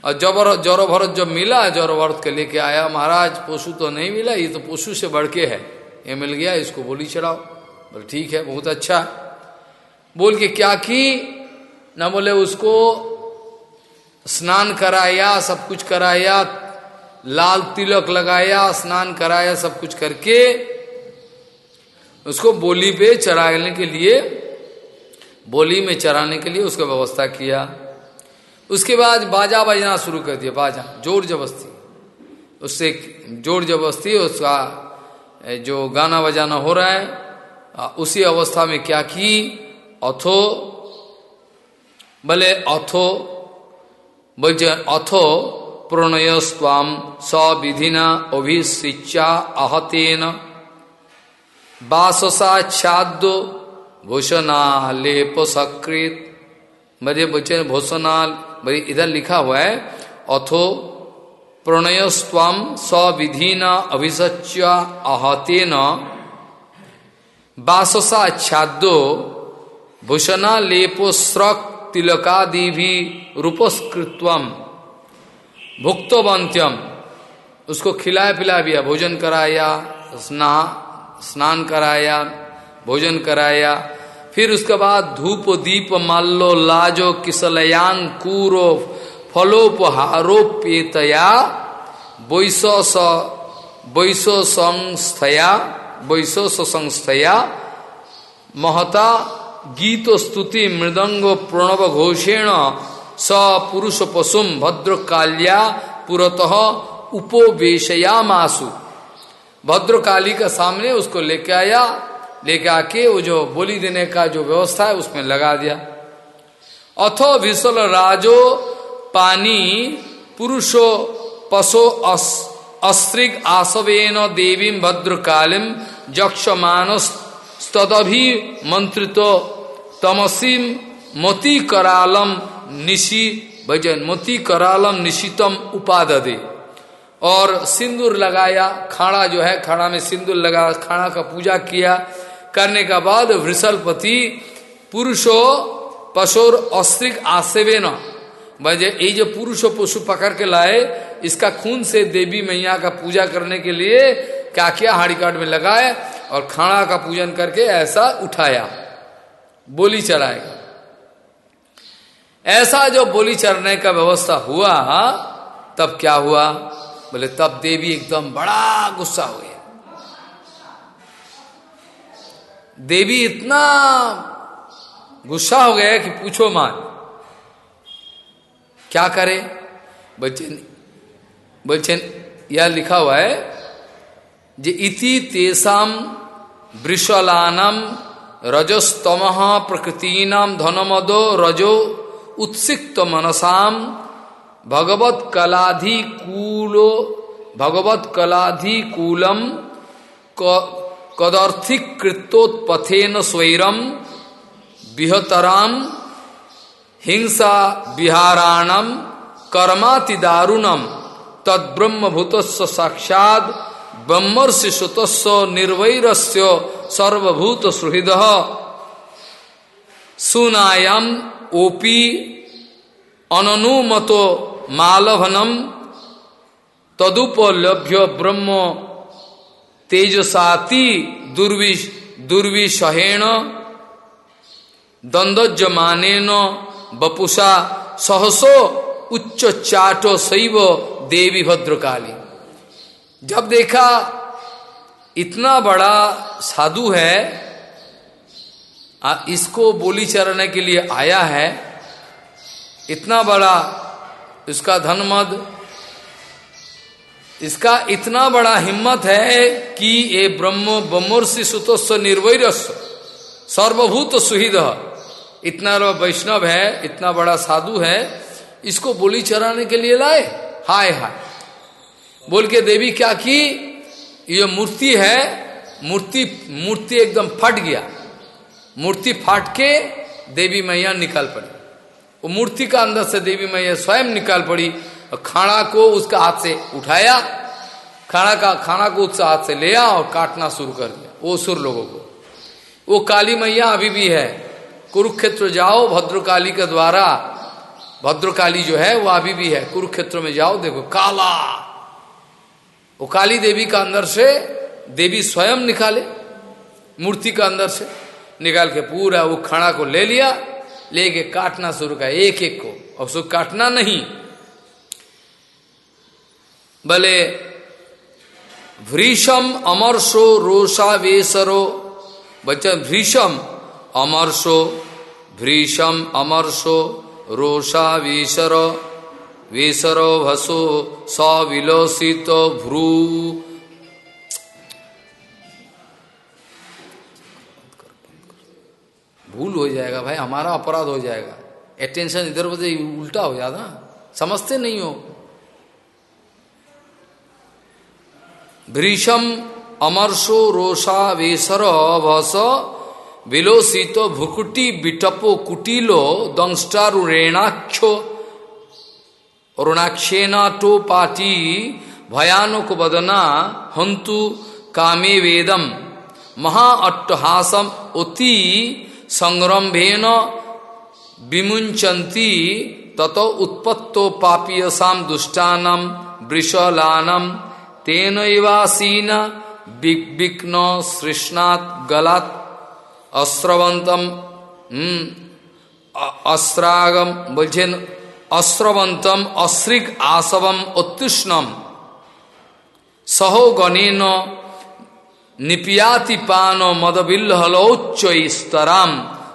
और जबर जड़ भरत जब मिला जड़ भरत के लेके आया, महाराज, पशु तो नहीं मिला, ये तो पशु से बढ़ के है, ये मिल गया, इसको बोली चढ़ाओ। बोले, ठीक है, बहुत अच्छा। बोल के क्या की? ना बोले, उसको स्नान कराया, सब कुछ कराया, लाल तिलक लगाया, स्नान कराया, सब कुछ करके उसको बोली पे चराने के लिए, बोली में चराने के लिए उसका व्यवस्था किया। उसके बाद बाजा बजना शुरू कर दिया, बाजा, ज़ोर जबस्ती उससे ज़ोर जबस्ती उसका जो गाना बजाना हो रहा है उसी अवस्था में क्या की? अथो भले अथो अथो प्रणय स्वाम सविधिना अभिशिचा आहतेन। बाससाच्छादो भूषणालेप सकृत मेरे बच्चे भूषणाल मेरे इधर लिखा हुआ है, अथो प्रणय स्वाम सविधीन अभिसच्य आहतेन। बाससाच्छादो भूषणा लेपो स्रक तिलकादि भी रूपस्कृत्वम भुक्तवंत्यम उसको खिलाया पिलाया दिया, भोजन कराया, स्ना, स्नान कराया, भोजन कराया। फिर उसके बाद धूप, दीप, माल्लो, लाजो किसलयान कूरो फलोपहारोपेतया वैशो वैशो संस्थया वैशो संस्थया महता गीत स्तुति मृदंग प्रणव घोषेण, स पुरुष पशुम भद्रकाल्या पुरतः उपोवेशया मासु भद्रकाली का सामने उसको लेके आया, लेके आके वो जो बोली देने का जो व्यवस्था है उसमें लगा दिया। अथो विशल राजो पानी पुरुषो पशो अस्त्रिग आसवेन देवी भद्रकालिम जक्ष मानस तदभि मंत्रित तमसीम मोती करालम निशी, भजन, मोती करालम निशितम उपादे और सिंदूर लगाया, खाड़ा जो है, खाड़ा में सिंदूर लगा, खाड़ा का पूजा किया। करने का बाद वृषलपति पुरुषो पशुर अस्त्रिक आसेवे न ये जो पुरुष पशु पकड़ के लाए, इसका खून से देवी मैया का पूजा करने के लिए क्या किया हाड़ी काट में लगाए और खाना का पूजन करके ऐसा उठाया। बोली चलाएगा ऐसा जो बोली चढ़ने का व्यवस्था हुआ, तब क्या हुआ? बोले, तब देवी एकदम बड़ा गुस्सा हो गया देवी इतना गुस्सा हो गया कि पूछो मान क्या करे? बच्चे बोलचे यह लिखा हुआ है जे इति तेसाम वृषलानम रजस्तम प्रकृतिनाम धनमदो रजो उत्सिक्त मनसाम भगवत कलाधिकूलो भगवत कलाधिकूलम कदर्थिक कृत्योत्पथेन स्वैरम बिहतराम हिंसा विहाराणम कर्माति दारुणम तद्ब्रह्मभूत साक्षात ब्रह्मर्षि सुतस्व निर्वैरस्य सर्वभूत सुहृद सुनायाम ओपी अनुमतो मालभनम तदुपलभ्य ब्रह्म तेजसाति दुर्वि दुर्विषहेण दंदज्यमानेन बपुषा सहसो उच्च शैव देवी भद्रकाली। जब देखा इतना बड़ा साधु है इसको बोली चरने के लिए आया है, इतना बड़ा, इसका धन मद, इसका इतना बड़ा हिम्मत है कि ये ब्रह्म ब्रह्मर्षि सुतोस्व निर्वैरस्व, सर्वभूत सुहिद, इतना वैष्णव है, इतना बड़ा साधु है, इसको बोली चराने के लिए लाए? हाय हाय। बोल के देवी क्या की? ये मूर्ति है, मूर्ति मूर्ति एकदम फट गया। मूर्ति फाट के देवी मैया निकाल पड़ी। वो मूर्ति का अंदर से देवी मैया स्वयं निकाल पड़ी और खाना को उसका हाथ से उठाया, खाना का, खाना को उसका हाथ से लिया और काटना शुरू कर दिया, वो सुर लोगों को। वो काली मैया अभी भी है। कुरुक्षेत्र जाओ, भद्रकाली के द्वारा। भद्रकाली जो है, वो अभी भी है। कुरुक्षेत्र में जाओ, देखो, काला। वो काली देवी का अंदर से देवी स्वयं निकाले, मूर्ति का अंदर से निकाल के पूरा वो खड़ा को ले लिया लेके काटना शुरू कर एक एक को। और उसको काटना नहीं। भले भ्रीषम अमरसो रोषा वेसरो बच्चा भ्रीषम अमरसो भ्रीषम अमरसो रोषा वेसर भसो सविलोसित भ्रू। भूल हो जाएगा भाई, हमारा अपराध हो जाएगा। अटेंशन इधर उधर उल्टा हो जाता समझते नहीं हो। भ्रीषम अमरसो रोषा वेसर भस विलोसित भुकुटी बिटपो कुटिलो दंष्टारुणाक्षो अरुणाक्षेनाटो पाटी भयानक बदना हंतु कामे वेदम। महा अट्टहासम अति विमुंचंती ततो उत्पत्तो पापीयसाम दुष्टानम वृषलानम तेन इवासीन विघ्न सृष्णात गलात अस्रवंतम अस्रागम बोलছেন अस्रवंतम अस्रिक आसवम उत्तुष्णम। सहो गणेन निपियाति पान मदबिल्लहलोच्च स्तराम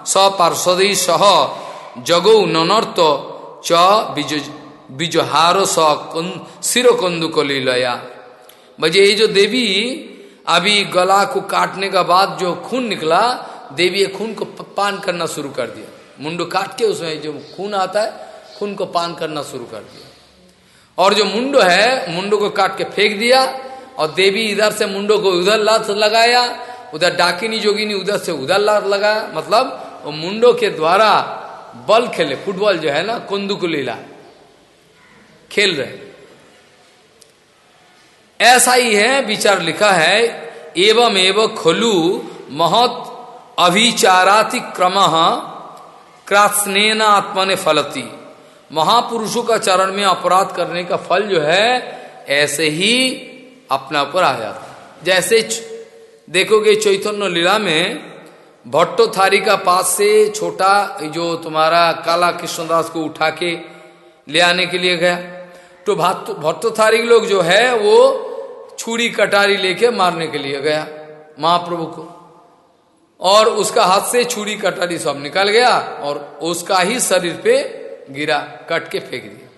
सपार्षद सह जगौ ननर्त च बीजहार स सिर बजे ये जो देवी अभी गला को काटने का बाद जो खून निकला, देवी खून को पान करना शुरू कर दिया। मुंडो काट के उसमें जो खून आता है खून को पान करना शुरू कर दिया। और जो मुंडो है, मुंडो को काट के फेंक दिया और देवी इधर से मुंडो को उधर लात लगाया, उधर डाकिनी जोगिनी उधर से उधर लात लगाया। मतलब वो मुंडो के द्वारा बल खेले, फुटबॉल जो है ना, कुंदुक लीला खेल रहे। ऐसा ही है, विचार लिखा है, एवं एवं खोलू महत अभिचाराति क्रम क्रास्नेना आत्मा फलती। महापुरुषों का चरण में अपराध करने का फल जो है, ऐसे ही अपना ऊपर आ जाता जैसे देखोगे चैतन्य लीला में भट्टो थारी का पास से छोटा जो तुम्हारा काला कृष्णदास को उठा के ले आने के लिए गया। तो भट्टो थारी लोग जो है, वो छुरी कटारी लेके मारने के लिए गया, महाप्रभु को। और उसका हाथ से छुरी कटारी सब निकल गया, और उसका ही शरीर पे गिरा, कट के फेंक दिया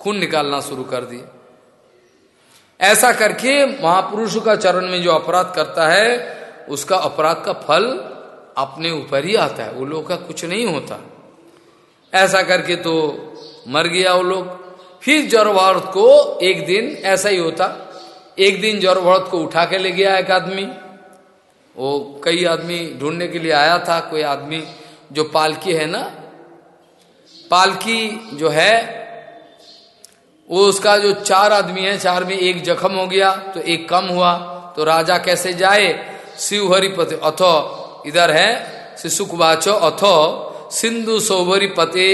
खून निकालना शुरू कर दिया ऐसा करके महापुरुष का चरण में जो अपराध करता है, उसका अपराध का फल अपने ऊपर ही आता है, वो लोग का कुछ नहीं होता। ऐसा करके तो मर गया वो लोग। फिर जरवार्थ को एक दिन ऐसा ही होता, एक दिन जरवार्थ को उठा के ले गया एक आदमी। वो कई आदमी ढूँढने के लिए आया था, कोई आदमी जो पालकी है ना पालकी जो है, वो उसका जो चार आदमी है, चार में एक जख्म हो गया तो एक कम हुआ। तो राजा कैसे जाए? शिव हरिपति अथो, इधर है सुखवाचो अथो, सिंधु सौभरी पते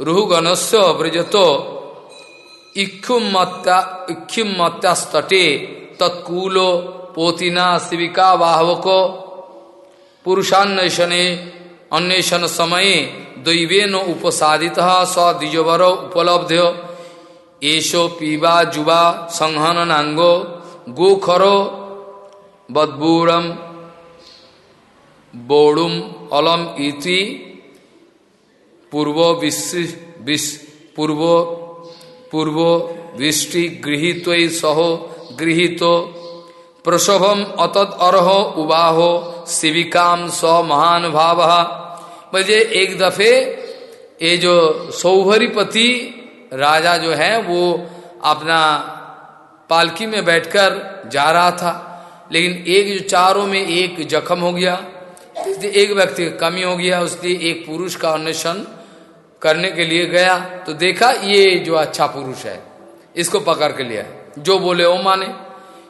रुहुगणस्य ब्रजतो इक्षुमत्यास्तटे तत्कूलो, पोतिना शिविका वाहवको, पुरुषान्वेषणे, अन्वेषण समय दैवेन उपसादित स द्विजवर उपलब्ध एशो पीवा जुवा संहननांगो गोखरो बदबूरम बोड़ुम अलम इति पूर्व पूर्व पूर्व वृष्टि गृहित सहो गृहित। प्रसभम अतद अरहो उबाहो शिविकाम स महान भाव मुझे एक दफे ये जो सौभरीपति राजा जो है, वो अपना पालकी में बैठकर जा रहा था। लेकिन एक जो चारों में एक जख्म हो गया, इसलिए एक व्यक्ति की कमी हो गया, उसलिए एक पुरुष का अन्वेषण करने के लिए गया। तो देखा ये जो अच्छा पुरुष है, इसको पकड़ के लिया। जो बोले वो माने।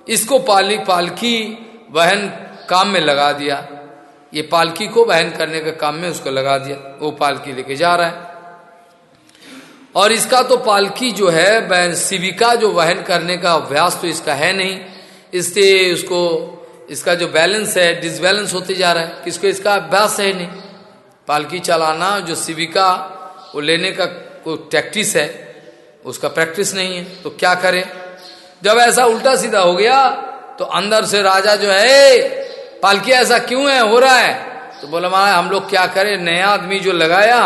इसको पाली पालकी वहन काम में लगा दिया। ये पालकी को बहन करने के काम में उसको लगा दिया। वो पालकी लेके जा रहा है। और इसका तो पालकी जो है शिविका जो वहन करने का अभ्यास तो इसका है नहीं। इससे उसको, इसका जो बैलेंस है डिसबैलेंस होते जा रहा है। किसको इसका अभ्यास है नहीं? पालकी चलाना जो शिविका वो लेने का कोई प्रैक्टिस है, उसका प्रैक्टिस नहीं है। तो क्या करे? जब ऐसा उल्टा सीधा हो गया तो अंदर से राजा जो है पालकी ऐसा क्यों है? हो रहा है। तो बोला मारा हम लोग क्या करें? नया आदमी जो लगाया,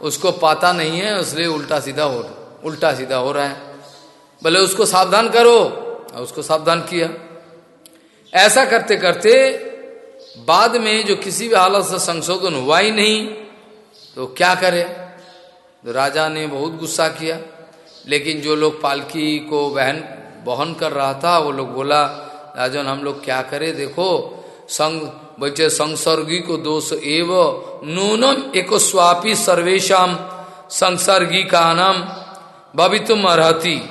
उसको पता नहीं है, इसलिए उल्टा सीधा हो, उल्टा सीधा हो रहा है। बोले, उसको सावधान करो। उसको सावधान किया। ऐसा करते करते बाद में जो किसी भी हालत से संशोधन हुआ ही नहीं तो क्या करे? तो राजा ने बहुत गुस्सा किया। लेकिन जो लोग पालकी को वहन बहन कर रहा था, वो लोग बोला राजन, हम लोग क्या करें? देखो, संग, बच्चे संसर्गी को दोष एव नूनम एक स्वापी सर्वेशम, संसर्गी का नाम भवितुम अर्ति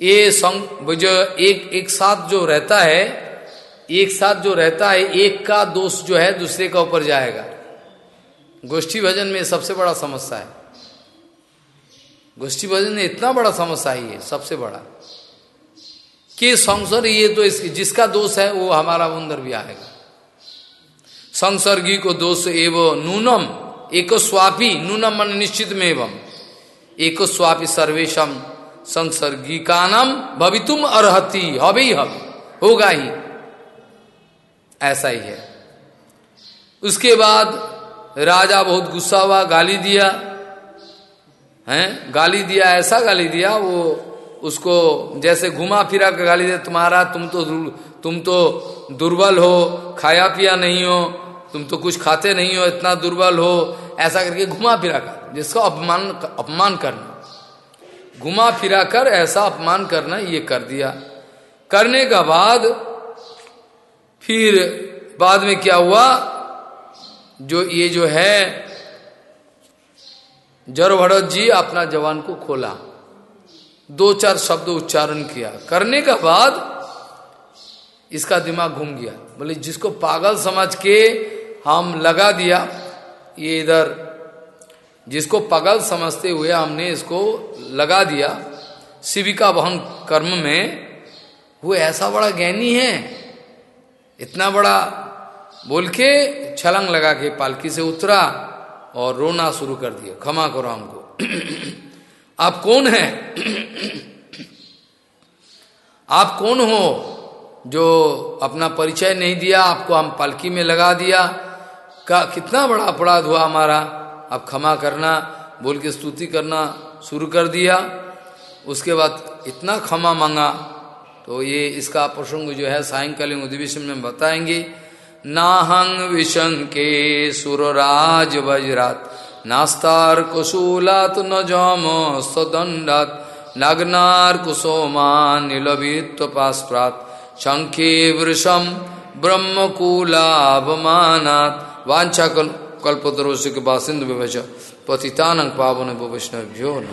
ये संग जो एक एक साथ जो रहता है, एक साथ जो रहता है, एक का दोष जो है, दूसरे का ऊपर जाएगा। गोष्ठी भजन में सबसे बड़ा समस्या है। गोष्ठी भजन में इतना बड़ा समस्या ही है सबसे बड़ा। कि संसर्ग ये तो इसकी, जिसका दोष है, वो हमारा अंदर भी आएगा। संसर्गी को दोष एवं नूनम, एक स्वापी, नूनम मन निश्चित में एवं। एक स्वापी सर्वेशम संसर्गिका नाम भवितुम अर्ति हबे ही हब होगा ही। ऐसा ही है। उसके बाद राजा बहुत गुस्सा हुआ, गाली दिया। हैं? गाली दिया, ऐसा गाली दिया, वो उसको जैसे घुमा फिरा कर गाली दे, तुम्हारा, तुम तो तुम तो दुर्बल हो, खाया पिया नहीं हो, तुम तो कुछ खाते नहीं हो, इतना दुर्बल हो। ऐसा करके घुमा फिरा कर, जिसको अपमान अपमान करना। घुमा फिरा कर, ऐसा अपमान करना, ये कर दिया। करने का बाद, फिर बाद में क्या हुआ? जो ये जो है जर भरत जी अपना जवान को खोला। दो चार शब्द उच्चारण किया। करने का बाद इसका दिमाग घूम गया। बोले, जिसको पागल समझ के हम लगा दिया, ये इधर, जिसको पागल समझते हुए हमने इसको लगा दिया, शिविका वहन कर्म में, वो ऐसा बड़ा ज्ञानी है, इतना बड़ा बोल के छलंग लगा के पालकी से उतरा और रोना शुरू कर दिया। क्षमा करो हमको। आप कौन है? आप कौन हो जो अपना परिचय नहीं दिया, आपको हम पालकी में लगा दिया? का कितना बड़ा अपराध हुआ हमारा? अब क्षमा करना, बोल के स्तुति करना शुरू कर दिया। उसके बाद इतना क्षमा मांगा। तो ये इसका प्रसंग जो है, सायंकालीन अधिवेशन में बताएँगे। नाहंग विशंके सुरराज वज्रात नास्तार कुशूलात न जम सदंडात नग्नार निलभित पास्प्रात शंखे वृषम ब्रह्मकूलाभमानात वांछा कल्पतरो के बासिंद विभच पतितानंग पावन वैष्णव्यो न